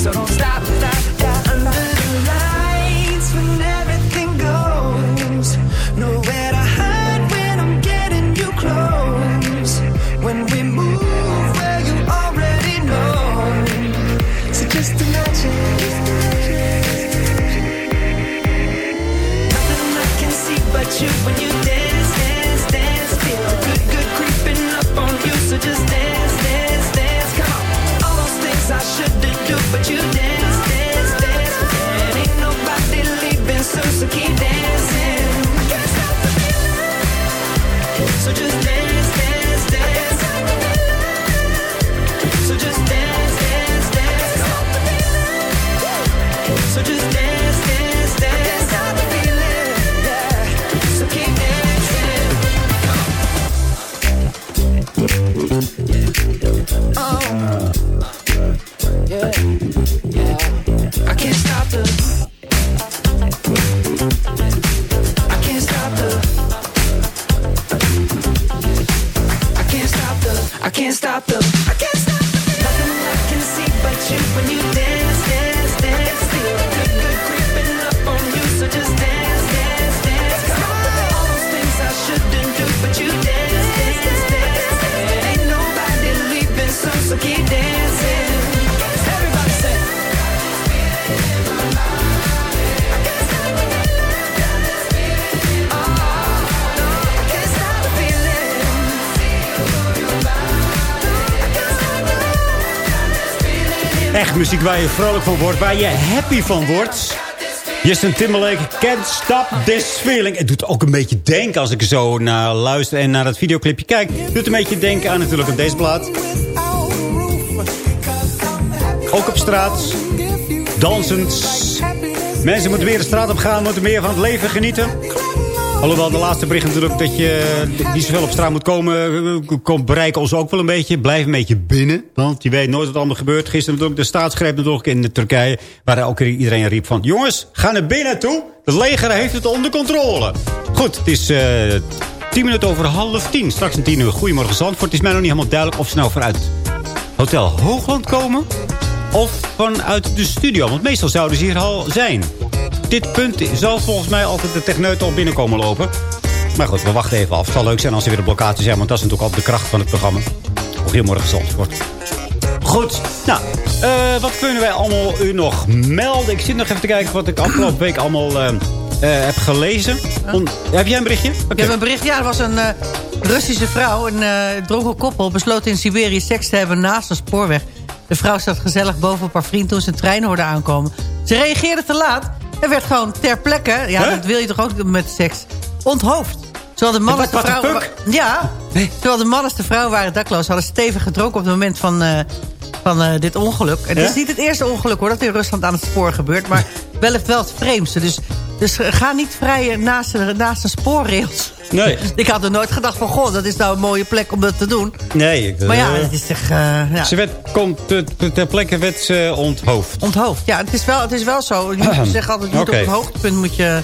so don't stop.
Waar je vrolijk van wordt. Waar je happy van wordt. Justin Timberlake, Can't Stop This Feeling. Het doet ook een beetje denken als ik zo naar luister en naar het videoclipje kijk. Het doet een beetje denken aan natuurlijk aan deze plaat. Ook op straat. Dansend. Mensen moeten weer de straat op gaan, moeten meer van het leven genieten. Alhoewel de laatste bericht natuurlijk dat je niet zoveel op straat moet komen... eh, komt bereiken ons ook wel een beetje. Blijf een beetje binnen, want je weet nooit wat er allemaal gebeurt. Gisteren natuurlijk de staatsgreep natuurlijk in de Turkije... waar ook iedereen riep van... jongens, ga naar binnen toe. Het leger heeft het onder controle. Goed, het is... eh tien minuten over half tien. Straks een tien uur. Goedemorgen Zandvoort. Het is mij nog niet helemaal duidelijk of ze nou vanuit Hotel Hoogland komen... of vanuit de studio. Want meestal zouden ze hier al zijn dit punt zal volgens mij altijd de techneut al binnenkomen lopen. Maar goed, we wachten even af. Het zal leuk zijn als er weer op locatie zijn. Want dat is natuurlijk altijd de kracht van het programma. Goedemorgen, Zandvoort. Goed, nou, eh, wat kunnen wij allemaal u nog melden? Ik zit nog even te kijken wat ik afgelopen week allemaal eh, eh, heb gelezen. On- heb jij een berichtje?
Ik heb een bericht. Ja, er was een Russische vrouw, een dronken koppel... besloot in Siberië seks te hebben naast een spoorweg. De vrouw zat gezellig boven op haar vriend toen ze een trein hoorde aankomen. Ze reageerde te laat en werd gewoon ter plekke... ja,
Huh?
dat wil je toch ook met seks... onthoofd. Zowel de man als de vrouw... Ja, zowel de man als de vrouw waren dakloos. Hadden stevig gedronken op het moment van, eh, van eh, dit ongeluk. En het
Ja?
is niet het eerste ongeluk hoor, dat in Rusland aan het spoor gebeurt. Maar wel het, wel het vreemdste. Dus, dus ga niet vrij naast, naast de spoorrails.
Nee.
Ik had er nooit gedacht van, goh, dat is nou een mooie plek om dat te doen.
Nee. Ik,
Maar ja,
eh,
het is toch... eh, ja.
Ze werd, komt ter, ter plekke werd ze onthoofd.
Onthoofd. Ja, het is wel, het is wel zo. Je zegt altijd, je moet op het hoogtepunt moet je,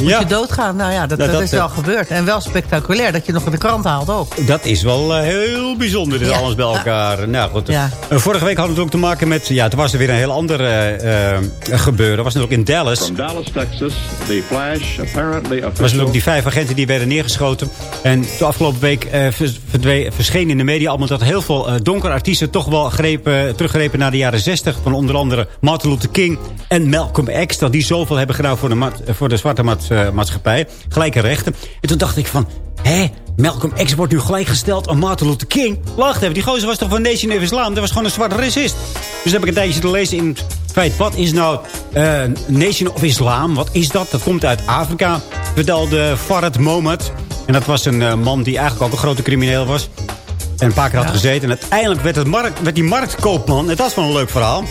moet
Ja.
je doodgaan. Nou ja, dat,
Nou,
dat,
dat,
is wel
eh,
gebeurd. En wel spectaculair dat je nog in de krant haalt ook.
Dat is wel eh, heel bijzonder, dit
Ja.
alles bij elkaar. Nou goed.
Ja.
Eh, vorige week hadden we het ook te maken met... Ja, het was er weer een heel ander gebeuren. Dat was natuurlijk in Dallas.
From Dallas, Texas, the flash apparently
Er was
official.
natuurlijk die vijf agenten die werden neergeschoten. En de afgelopen week eh, verdwee- verscheen in de media allemaal... dat heel veel eh, donkere artiesten toch wel grepen, teruggrepen naar de jaren zestig. Van onder andere Martin Luther King en Malcolm X. Dat die zoveel hebben gedaan voor de, voor de zwarte maats- eh, maatschappij. Gelijke rechten. En toen dacht ik van... Hé, Malcolm X wordt nu gelijkgesteld aan Martin Luther King. Wacht even, die gozer was toch van Nation of Islam? Dat was gewoon een zwarte racist. Dus heb ik een tijdje te lezen in feit... wat is nou eh, Nation of Islam? Wat is dat? Dat komt uit Afrika, vertelde Farad Mohammed. En dat was een eh, man die eigenlijk ook een grote crimineel was. En een paar keer had gezeten. En uiteindelijk werd, het markt, werd die marktkoopman. En dat is wel een leuk verhaal.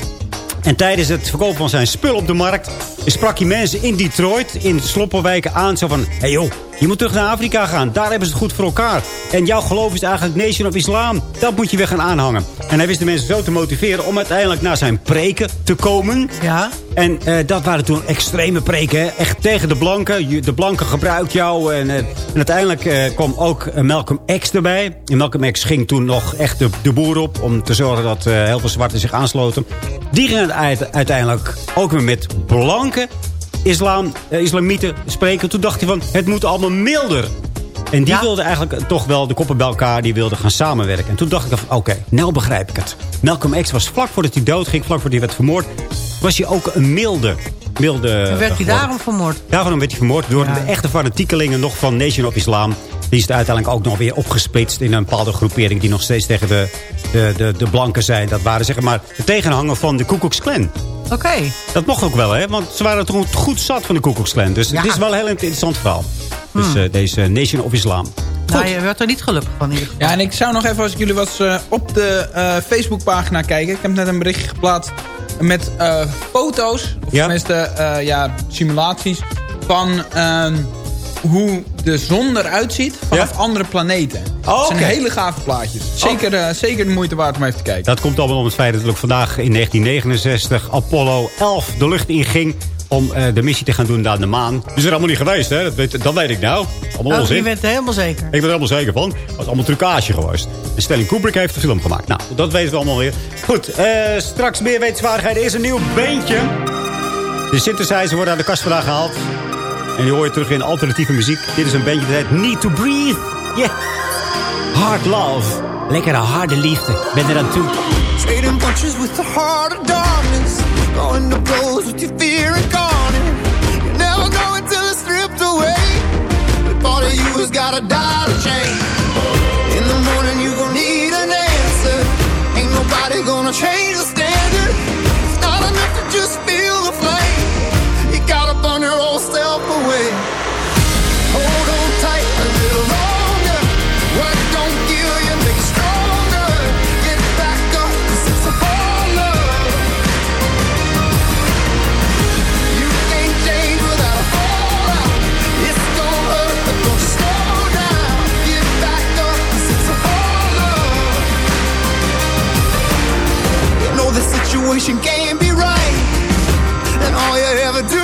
En tijdens het verkopen van zijn spul op de markt... sprak hij mensen in Detroit, in sloppenwijken aan. Zo van, hey joh, je moet terug naar Afrika gaan. Daar hebben ze het goed voor elkaar. En jouw geloof is eigenlijk Nation of Islam. Dat moet je weer gaan aanhangen. En hij wist de mensen zo te motiveren om uiteindelijk naar zijn preken te komen.
Ja.
En eh, dat waren toen extreme preken. hè. Echt tegen de blanken. De blanken gebruikt jou. En, eh, en uiteindelijk eh, kwam ook Malcolm X erbij. En Malcolm X ging toen nog echt de, de boer op. Om te zorgen dat heel veel zwarten zich aansloten. Die gingen uit- uiteindelijk ook weer met blanke islam, eh, islamieten spreken. Toen dacht hij van, het moet allemaal milder. En die wilde eigenlijk toch wel de koppen bij elkaar. Die wilden gaan samenwerken. En toen dacht ik van, oké, nou begrijp ik het. Malcolm X was vlak voordat hij doodging, vlak voordat hij werd vermoord... was hij ook een milde... milde
werd hij daarom vermoord?
Daarom werd hij vermoord door de echte fanatiekelingen nog van Nation of Islam. Die is het uiteindelijk ook nog weer opgesplitst in een bepaalde groepering... die nog steeds tegen de, de, de, de blanken zijn. Dat waren zeg maar de tegenhanger van de Ku Klux Klan.
Oké.
Dat mocht ook wel, hè? Want ze waren toen goed zat van de Ku Klux Klan. Dus het is wel een heel interessant verhaal. Dus
Hmm.
eh, deze Nation of Islam.
Nou, je werd er niet gelukkig van hier.
Ja, en ik zou nog even, als ik jullie was eh, op de eh, Facebookpagina kijken. Ik heb net een berichtje geplaatst met eh, foto's. Of
Ja.
tenminste, eh, ja, simulaties. Van ehm, hoe de zon eruit ziet vanaf andere planeten. Het zijn
oké.
hele gave plaatjes. Zeker, eh, zeker de moeite waard om even te kijken.
Dat komt allemaal om het feit dat natuurlijk vandaag in 1969 Apollo 11 de lucht inging om eh, de missie te gaan doen naar de maan. Die is er allemaal niet geweest, hè? Dat weet, dat weet ik nou. Allemaal
Oh,
onzin.
je bent er helemaal zeker.
Ik ben er helemaal zeker van. Het was allemaal trucage geweest. En Stanley Kubrick heeft de film gemaakt. Nou, dat weten we allemaal weer. Goed, eh, straks meer wetenswaardigheden. Er is een nieuw beentje. De synthesizer wordt aan de kast vandaag gehaald. En die hoor je terug in alternatieve muziek. Dit is een bandje dat heet Need to Breathe. Yeah. Hard Love. Lekkere harde liefde. Ben er aan toe.
Trading punches with the heart of darkness. Going to blows with your fear and calling. You never know until it's stripped away. The part of you has gotta die to change. In the morning you gon' need an answer. Ain't nobody gonna change situation can't be right, and all you ever do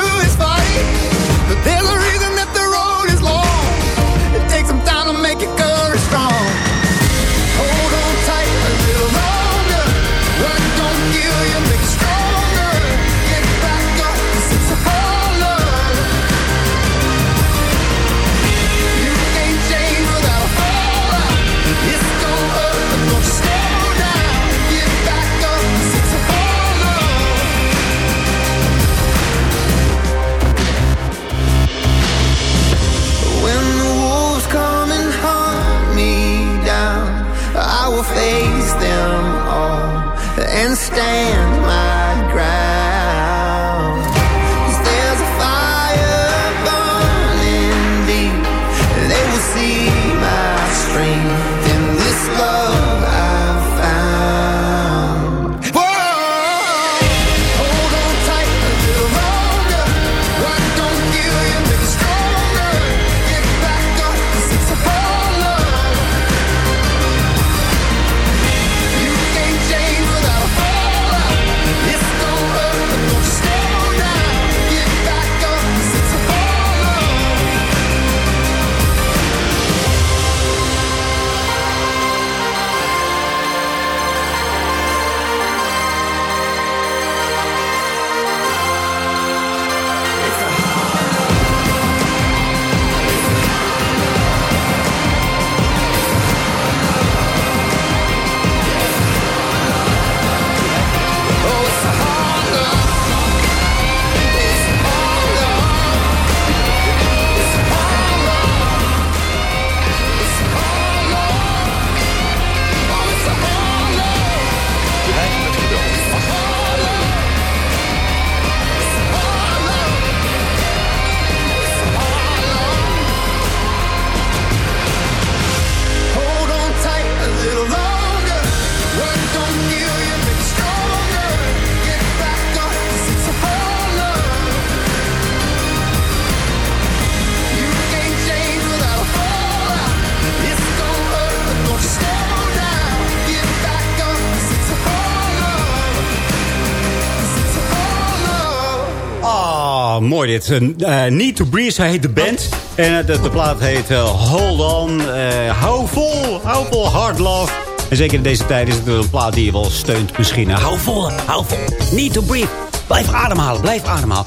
mooi dit. Eh, Need to Breathe, hij heet de band. En eh, de, de plaat heet eh, Hold On. hou vol, hou vol, Hard Love. En zeker in deze tijd is het een plaat die je wel steunt misschien. Hou vol, hou vol. Need to Breathe. Blijf ademhalen, blijf ademhalen.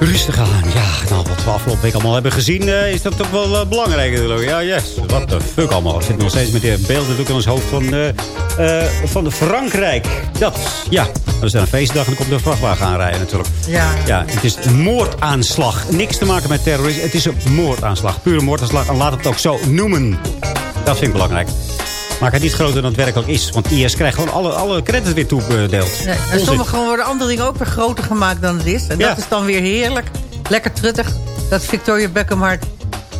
Rustig aan. Ja, nou, wat we afgelopen week allemaal hebben gezien... eh, is dat toch wel eh, belangrijk natuurlijk. Ja, yes. What the fuck allemaal. We zitten nog steeds met die beelden natuurlijk in ons hoofd van, eh, van Frankrijk. Dat, ja. Dat is dan een feestdag en dan komt de vrachtwagen aanrijden natuurlijk.
Ja.
Ja, het is een moordaanslag. Niks te maken met terrorisme. Het is een moordaanslag. Pure moordaanslag. En laat het ook zo noemen. Dat vind ik belangrijk. Maak het niet groter dan het werkelijk is. Want IS krijgt gewoon alle, alle credits weer toebedeeld.
Nee, en sommige worden andere dingen ook weer groter gemaakt dan het is. En
Ja.
dat is dan weer heerlijk. Lekker truttig. Dat Victoria Beckham haar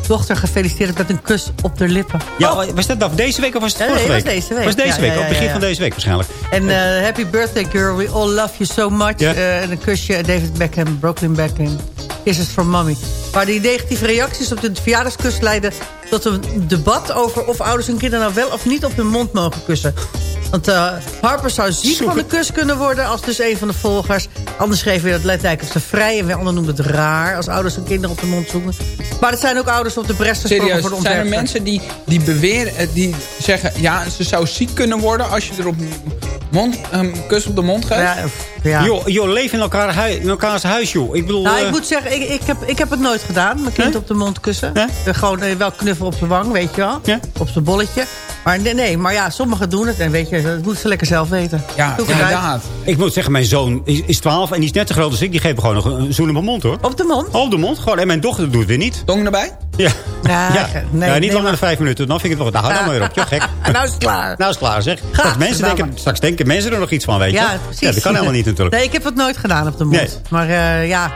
dochter gefeliciteerd heeft met een kus op de lippen.
Ja, was dat nou deze week of was het vorige
nee,
week?
was deze week.
Was deze
Ja,
week,
ja,
op het begin van deze week waarschijnlijk.
En eh, happy birthday girl, we all love you so much. Eh, en een kusje, David Beckham, Brooklyn Beckham. Kisses from mommy. Maar die negatieve reacties op de verjaardagskus leiden tot een debat over of ouders hun kinderen nou wel of niet op hun mond mogen kussen. Want eh, Harper zou ziek van de kus kunnen worden als dus een van de volgers. Anders schreef weer dat het lijkt of ze vrij en weer anderen noemen het raar als ouders hun kinderen op de mond zoeken. Maar er zijn ook ouders op de bres gesproken
Serieus,
voor de
zijn er mensen die, die beweren, eh, die zeggen... ja, ze zou ziek kunnen worden als je er op mond, een kus op de mond geeft?
Ja, ja.
Joh, joh, leef in, elkaar, hui- in elkaars huis, joh. Ik bedoel...
Nou,
eh,
ik moet zeggen, ik, ik, heb, ik heb het nooit gedaan. Mijn kind op de mond kussen. Eh, Gewoon eh, wel knuffel op zijn wang, weet je wel.
Ja.
Op zijn bolletje. Maar nee, nee, maar ja, sommigen doen het. En weet je, dat moeten ze lekker zelf weten.
Ja,
uit.
inderdaad.
Ik moet zeggen, mijn zoon is, is 12 en die is net zo groot als ik. Die geeft me gewoon nog een zoen op mijn mond, hoor.
Op de mond?
Op de mond, gewoon. En mijn dochter doet het weer niet.
Tong erbij?
Ja.
Ja,
ja.
nee,
ja, niet
nee,
langer
maar-
dan vijf minuten. Dan vind ik het wel... Nou, hou dan maar weer op. Ja, gek.
Nou is het klaar.
Nou is het klaar, zeg.
Gaat,
Straks, mensen denken,
maar.
straks denken mensen er nog iets van, weet je.
Ja, precies.
Ja, dat kan helemaal niet natuurlijk.
Nee, ik heb het nooit gedaan op de mond.
Nee.
Maar eh, ja,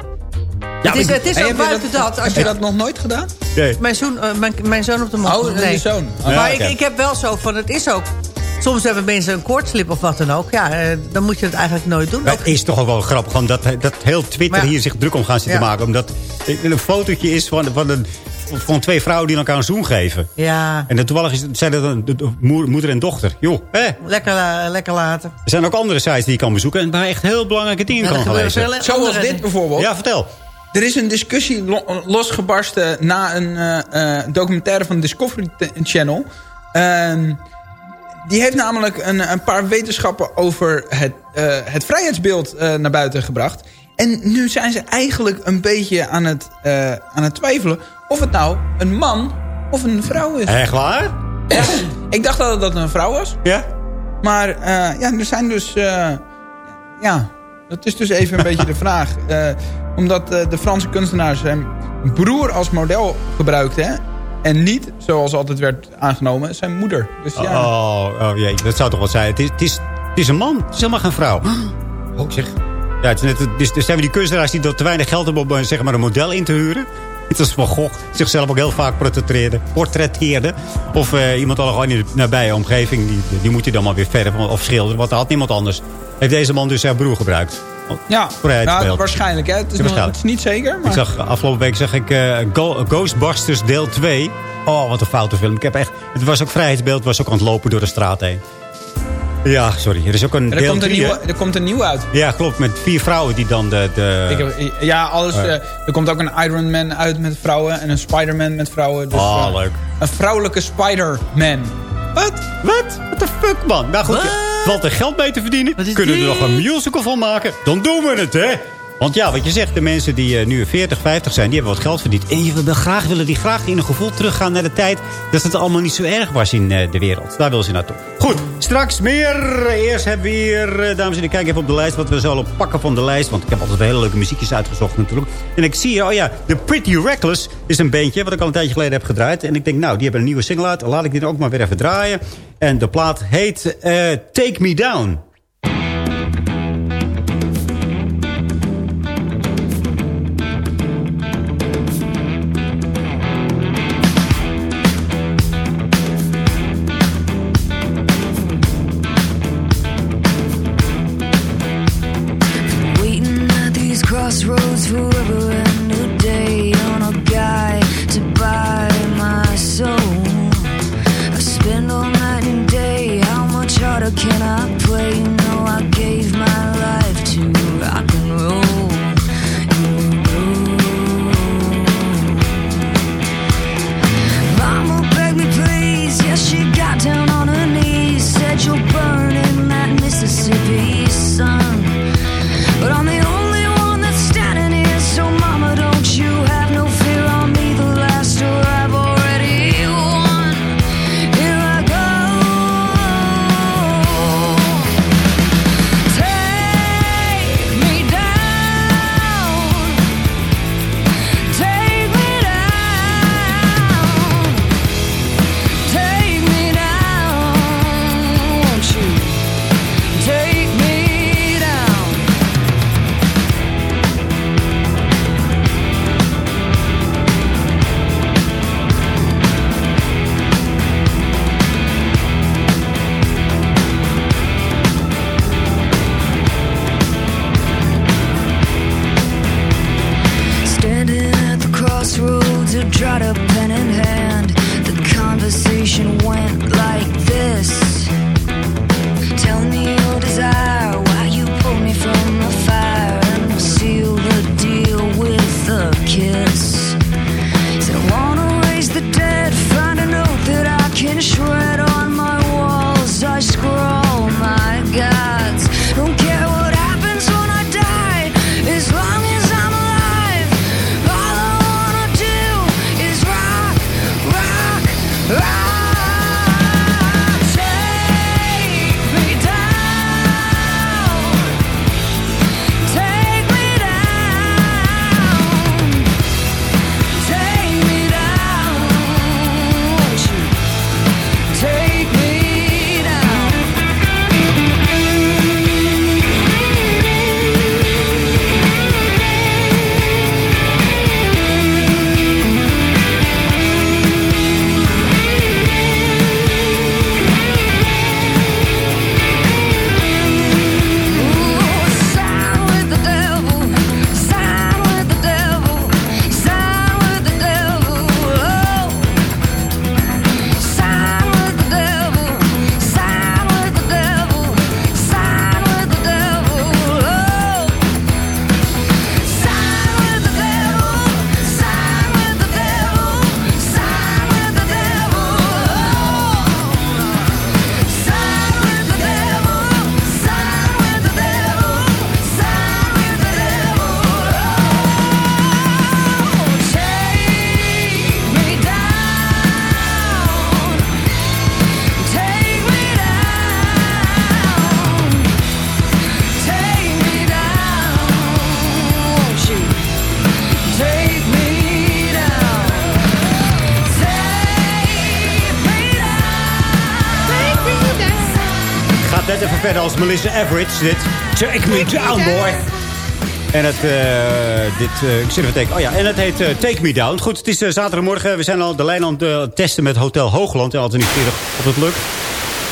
Ja,
het is, het ook buiten dat. Als
heb je dat nog nooit gedaan?
Nee.
Mijn zoon, eh, mijn, mijn zoon op de mond.
Oh,
nee.
je zoon. Oh.
Ja,
maar ik, ik heb wel zo van, het is ook... Soms hebben mensen een koortslip of wat dan ook. Ja, eh, dan moet je het eigenlijk nooit doen.
Het is toch ook wel grappig gewoon dat, dat heel Twitter
ja.
hier zich druk om gaan zitten
Ja.
maken. Omdat er een fotootje is van, van, een, van twee vrouwen die elkaar een zoen geven.
Ja,
En dan toevallig is, zijn dat een, de- de moeder en dochter. Joh, hè? Er
lekker, la- lekker laten.
zijn ook andere sites die je kan bezoeken. En waar je echt heel belangrijke dingen
Ja,
kan
er
gaan lezen.
Zoals dit bijvoorbeeld.
Ja, vertel.
Er is een discussie lo- losgebarsten na een eh, eh, documentaire van Discovery Channel. Ehm, die heeft namelijk een, een paar wetenschappen over het, eh, het vrijheidsbeeld naar buiten gebracht. En nu zijn ze eigenlijk een beetje aan het, aan het twijfelen of het nou een man of een vrouw is.
Echt waar?
Ik dacht dat het een vrouw was.
Ja?
Maar ja, er zijn dus... ja, dat is dus even een beetje de vraag. Eh, omdat eh, de Franse kunstenaar zijn broer als model gebruikte... Hè? En niet, zoals altijd werd aangenomen, zijn moeder. Dus ja,
Oh, oh jee, dat zou toch wat zijn. Het is, het, is, het is een man, het is helemaal geen vrouw. Oh, zeg. Ja, het is net, het is, er zijn we die kunstenaars die er te weinig geld hebben om eh, zeg maar, een model in te huren. Net als Van Gogh zichzelf ook heel vaak portretteerde. portretteerde. Of eh, iemand al gewoon in de nabije omgeving, die, die moet hij dan maar weer verven of schilderen. Want dat had niemand anders. Heeft deze man dus zijn broer gebruikt.
ja nou, waarschijnlijk. Hè? Het, is
Ja,
nog,
waarschijnlijk.
het is niet zeker, maar...
Ik zag, afgelopen week zag ik eh, Go- Ghostbusters deel 2. Oh, wat een foute film. Ik heb echt, het was ook vrijheidsbeeld, het was ook aan het lopen door de straat heen. Ja, sorry. Er is ook een
er,
deel
komt een
3, hè?
nieuwe, er komt een nieuwe uit.
Ja, klopt. Met vier vrouwen die dan de... de...
Ik heb, ja, alles, eh, er komt ook een Iron Man uit met vrouwen... en een Spider-Man met vrouwen. Dus,
Oh, leuk.
Een vrouwelijke Spider-Man.
Wat? Wat? What the fuck, man? Nou goed, valt er geld mee te verdienen? Kunnen we er nog een musical van maken? Dan doen we het, hè? Want ja, wat je zegt, de mensen die eh, nu 40, 50 zijn... die hebben wat geld verdiend. En je wil graag, willen die graag in een gevoel teruggaan naar de tijd... dat het allemaal niet zo erg was in eh, de wereld. Daar wil ze naartoe. Goed, straks meer. Eerst hebben we hier, eh, dames en heren, kijk even op de lijst... wat we zullen pakken van de lijst. Want ik heb altijd hele leuke muziekjes uitgezocht natuurlijk. En ik zie hier, oh ja, The Pretty Reckless is een bandje... wat ik al een tijdje geleden heb gedraaid. En ik denk, nou, die hebben een nieuwe single uit. Laat ik die dan ook maar weer even draaien. En de plaat heet Take Me Down. Als Melissa Average. Dit Take Me Down, boy. En het, eh, dit, eh, ik zit even te denken. Oh ja, en het heet eh, Take Me Down. Goed, het is zaterdagmorgen. We zijn al de lijn aan het testen met Hotel Hoogland. En altijd nieuwsgierig of het lukt.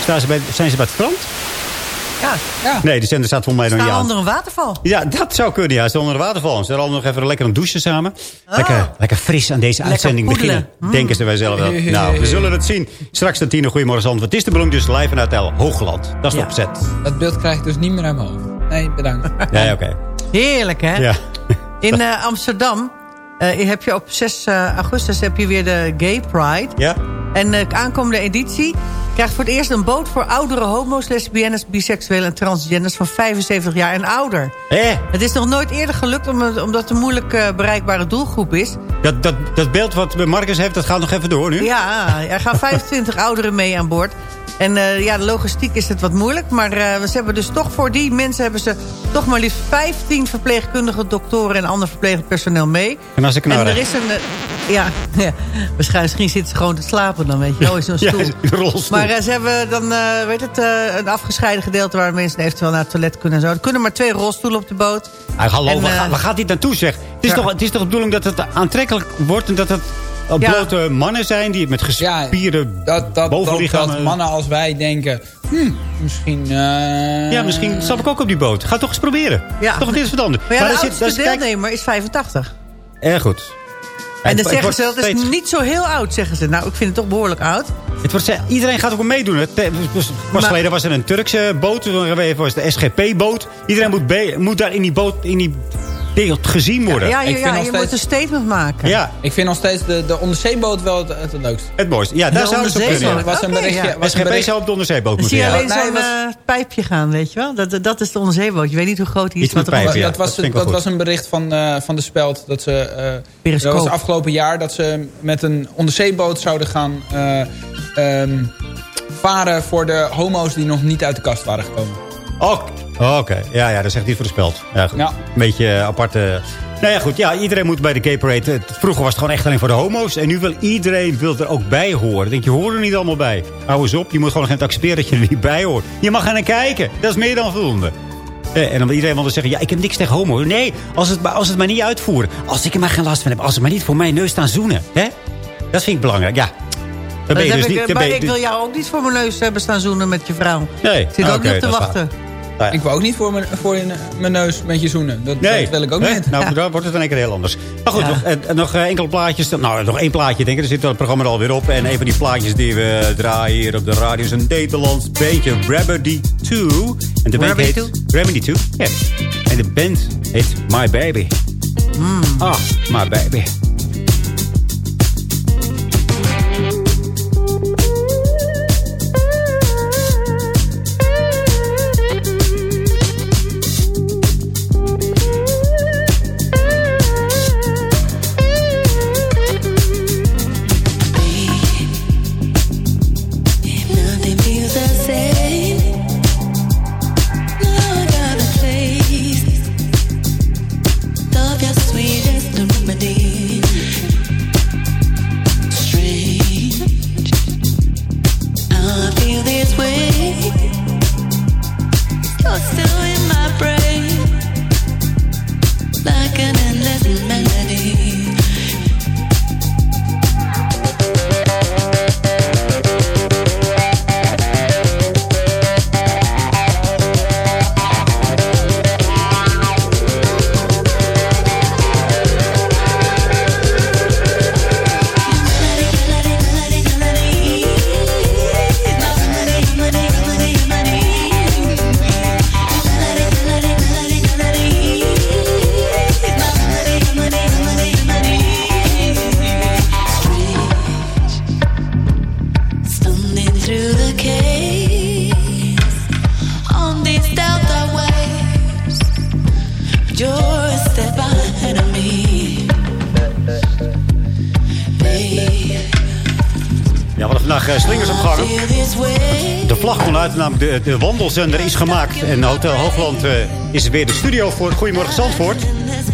Staan ze bij, zijn ze bij het strand?
Ja. ja.
Nee, de zender staat volgens mij nog niet aan.
onder een waterval.
Ja, dat zou kunnen. Ja, ze staan onder de waterval. Ze zijn al nog even lekker aan het douchen samen. Lekker, lekker fris aan deze
Lekker
uitzending
poedelen.
beginnen.
Mm.
Denken ze wij zelf wel. Nou, we zullen het zien. Straks de tien. Goedemorgen, Zandvoort. Het is de bedoeling dus live vanuit Hotel Hoogland. Dat is de opzet.
Dat beeld krijg ik dus niet meer uit mijn hoofd. Nee, bedankt.
Ja, oké.
Heerlijk, hè?
Ja.
In eh, Amsterdam eh, heb je op 6 eh, augustus heb je weer de Gay Pride.
Ja.
En de aankomende editie krijgt voor het eerst een boot voor oudere homo's, lesbiennes, biseksuelen en transgenders van 75 jaar en ouder.
Eh,
Het is nog nooit eerder gelukt om- omdat het een moeilijk eh, bereikbare doelgroep is.
dat, dat, dat beeld wat Marcus heeft, dat gaat nog even door nu.
Ja, er gaan 25 ouderen mee aan boord. En eh, ja, de logistiek is het wat moeilijk. Maar eh, ze hebben dus toch voor die mensen... hebben ze toch maar liefst 15 verpleegkundige doktoren... en ander verplegend personeel mee.
En als ik nou
En er is een... ja, ja, misschien zitten ze gewoon te slapen dan, weet je wel, in zo'n
Ja,
stoel. Maar eh, ze hebben dan, eh, weet het, eh, een afgescheiden gedeelte... waar mensen eventueel naar het toilet kunnen en zo. Er kunnen maar twee rolstoelen op de boot.
Ah, hallo,
En,
waar, gaat- waar gaat dit naartoe zeg? Het is,
ja.
toch, het is toch de bedoeling dat het aantrekkelijk wordt... en dat het
Ja.
blote mannen zijn die met gespierde
Dat, dat, dat,
bovenlichamen...
dat mannen als wij denken... Hm, misschien... eh,
Ja, misschien stap ik ook op die boot. Ga toch eens proberen.
Ja.
Toch het is wat anders.
Maar ja,
er
de
zit-
oudste
kijk,
deelnemer is 85.
Erg goed.
En dan zeggen ze, dat is
steeds-
niet zo heel oud, zeggen ze. Nou, ik vind het toch behoorlijk oud.
Het wordt, iedereen gaat ook meedoen. Het- eh, Pas
Maar-
geleden was er een Turkse boot. Was de SGP-boot. Iedereen moet, be- moet daar in die boot in die ding gezien worden.
Ja, ja,
vind
ja je
steeds-
moet een statement maken.
Ja,
Ik vind nog steeds de, de onderzeeboot wel het, het leukste.
het mooiste. Ja, daar
De
zou het op kunnen.
was een berichtje.
ja.
Was een
SGP
bericht,
zou op de onderzeeboot moeten.
zie je
ja.
alleen zo'n
was-
eh, pijpje gaan, weet je wel? Dat, dat is de onderzeeboot. Je weet niet hoe groot die is. Wat
ja.
dat was,
dat
dat was een bericht van, eh, van de Speld. Dat ze, eh,
Periscoop.
dat was afgelopen jaar dat ze met een onderzeeboot zouden gaan eh, ehm, varen voor de homo's die nog niet uit de kast waren gekomen.
Oh, Oké, ja, ja, dat is echt niet voor de speld. Ja, goed.
Ja.
Een beetje eh, aparte... Nou ja, goed. Ja, iedereen moet bij de gay parade. Vroeger was het gewoon echt alleen voor de homo's. En nu wil iedereen wil er ook bij horen. Ik denk, je hoort er niet allemaal bij. Hou eens op. Je moet gewoon even accepteren dat je er niet bij hoort. Je mag naar kijken. Dat is meer dan voldoende. Eh, en dan wil iedereen wel zeggen, ja, ik heb niks tegen homo. Nee, als het, maar- als het maar niet uitvoeren. Als ik er maar geen last van heb. Als ze maar niet voor mijn neus staan zoenen. Hè? Dat vind ik belangrijk, ja. Dan ben je
Dat
dus
heb
niet...
ik,
dan
maar
ben je
ik wil
dus-
jou ook niet voor mijn neus hebben staan zoenen met je vrouw.
Nee.
Ik zit
Ah,
ook niet op te
waar. Ja.
Ik wil ook niet voor mijn, voor je- mijn neus met je zoenen. Dat,
Nee,
dat wil ik ook
Hè?
niet.
Nou,
Ja.
dan wordt het in één keer heel anders. Maar goed,
Ja.
nog, en nog eh, enkele plaatjes. Nou, nog één plaatje, denk ik. Er zit het programma er alweer op. En een van die plaatjes die we draaien hier op de radio... is een Nederlands beentje, Remedy 2. En de band
Remedy
heet...
2?
Remedy 2, ja. En de band heet My Baby.
Hmm.
Ah, My Baby. Eh, slingers opgehangen. De vlag kon uit, namelijk de, de wandelzender is gemaakt. En Hotel Hoogland eh, is weer de studio voor Goedemorgen Zandvoort.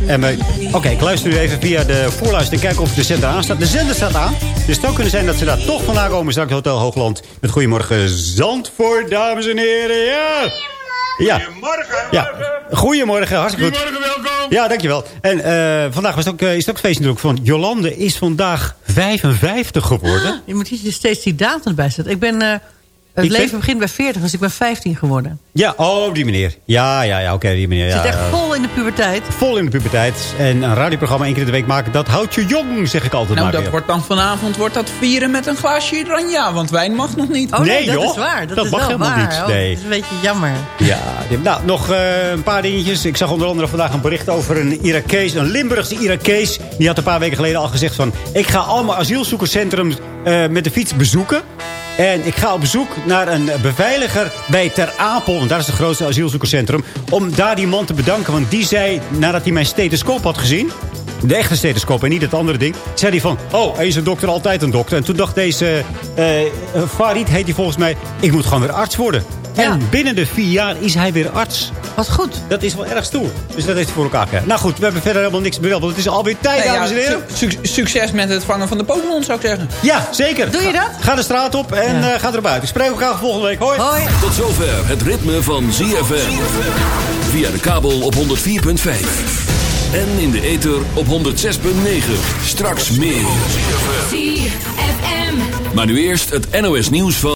We- Oké, ik luister nu even via de voorluister en kijk of de zender aan staat. De zender staat aan. Dus het zou kunnen zijn dat ze daar toch vandaan komen. Straks Hotel Hoogland met Goedemorgen Zandvoort, dames en heren. Ja! Ja. Goedemorgen. Ja. Goedemorgen, hartstikke goed.
Goedemorgen, welkom.
Ja, dankjewel. En eh, vandaag was het ook, eh, is het ook feest natuurlijk van Jolande is vandaag 55 geworden.
Je moet hier steeds die datum erbij zetten. Ik ben... het
ben-
leven begint bij 40, dus ik ben 15 geworden.
Ja, oh, die meneer. Ja, ja, ja, oké, die meneer. Ja,
zit echt vol in de puberteit.
vol in de puberteit. En een radioprogramma één keer in de week maken, dat houdt je jong, zeg ik altijd
Nou,
maar
dat
weer.
wordt dan vanavond wordt dat vieren met een glaasje oranje. Want wijn mag nog niet.
Oh nee,
Nee,
dat
joh.
is waar. Dat,
Dat
is
mag
wel
helemaal
waar.
niet.
Oh,
Nee.
Dat is een beetje jammer.
Ja, nou, nog eh, een paar dingetjes. Ik zag onder andere vandaag een bericht over een Irakees, een Limburgse Irakees. Die had een paar weken geleden al gezegd van... ik ga allemaal asielzoekerscentrum eh, met de fiets bezoeken. En ik ga op bezoek naar een beveiliger bij Ter Apel. En daar is het grootste asielzoekerscentrum. Om daar die man te bedanken. Want die zei, nadat hij mijn stethoscoop had gezien... De echte stethoscoop en niet het andere ding. Zei hij van, oh, is een dokter, altijd een dokter. En toen dacht deze eh, Farid, heet hij volgens mij... ik moet gewoon weer arts worden. En binnen de vier jaar is hij weer arts.
Wat goed.
Dat is wel erg stoer. Dus dat heeft hij voor elkaar gekregen. Nou goed, we hebben verder helemaal niks bewerkt. Want het is alweer tijd,
Nee, ja,
dames en heren.
su- su- succes met het vangen van de Pokémon, zou ik zeggen.
Ja, zeker.
Doe je dat?
Ga de straat op en eh, ga erop uit. Ik spreek elkaar volgende week. Hoi.
Hoi.
Tot zover het ritme van ZFM. Via de kabel op 104.5. En in de ether op 106.9. Straks meer.
ZFM.
Maar nu eerst het NOS nieuws van...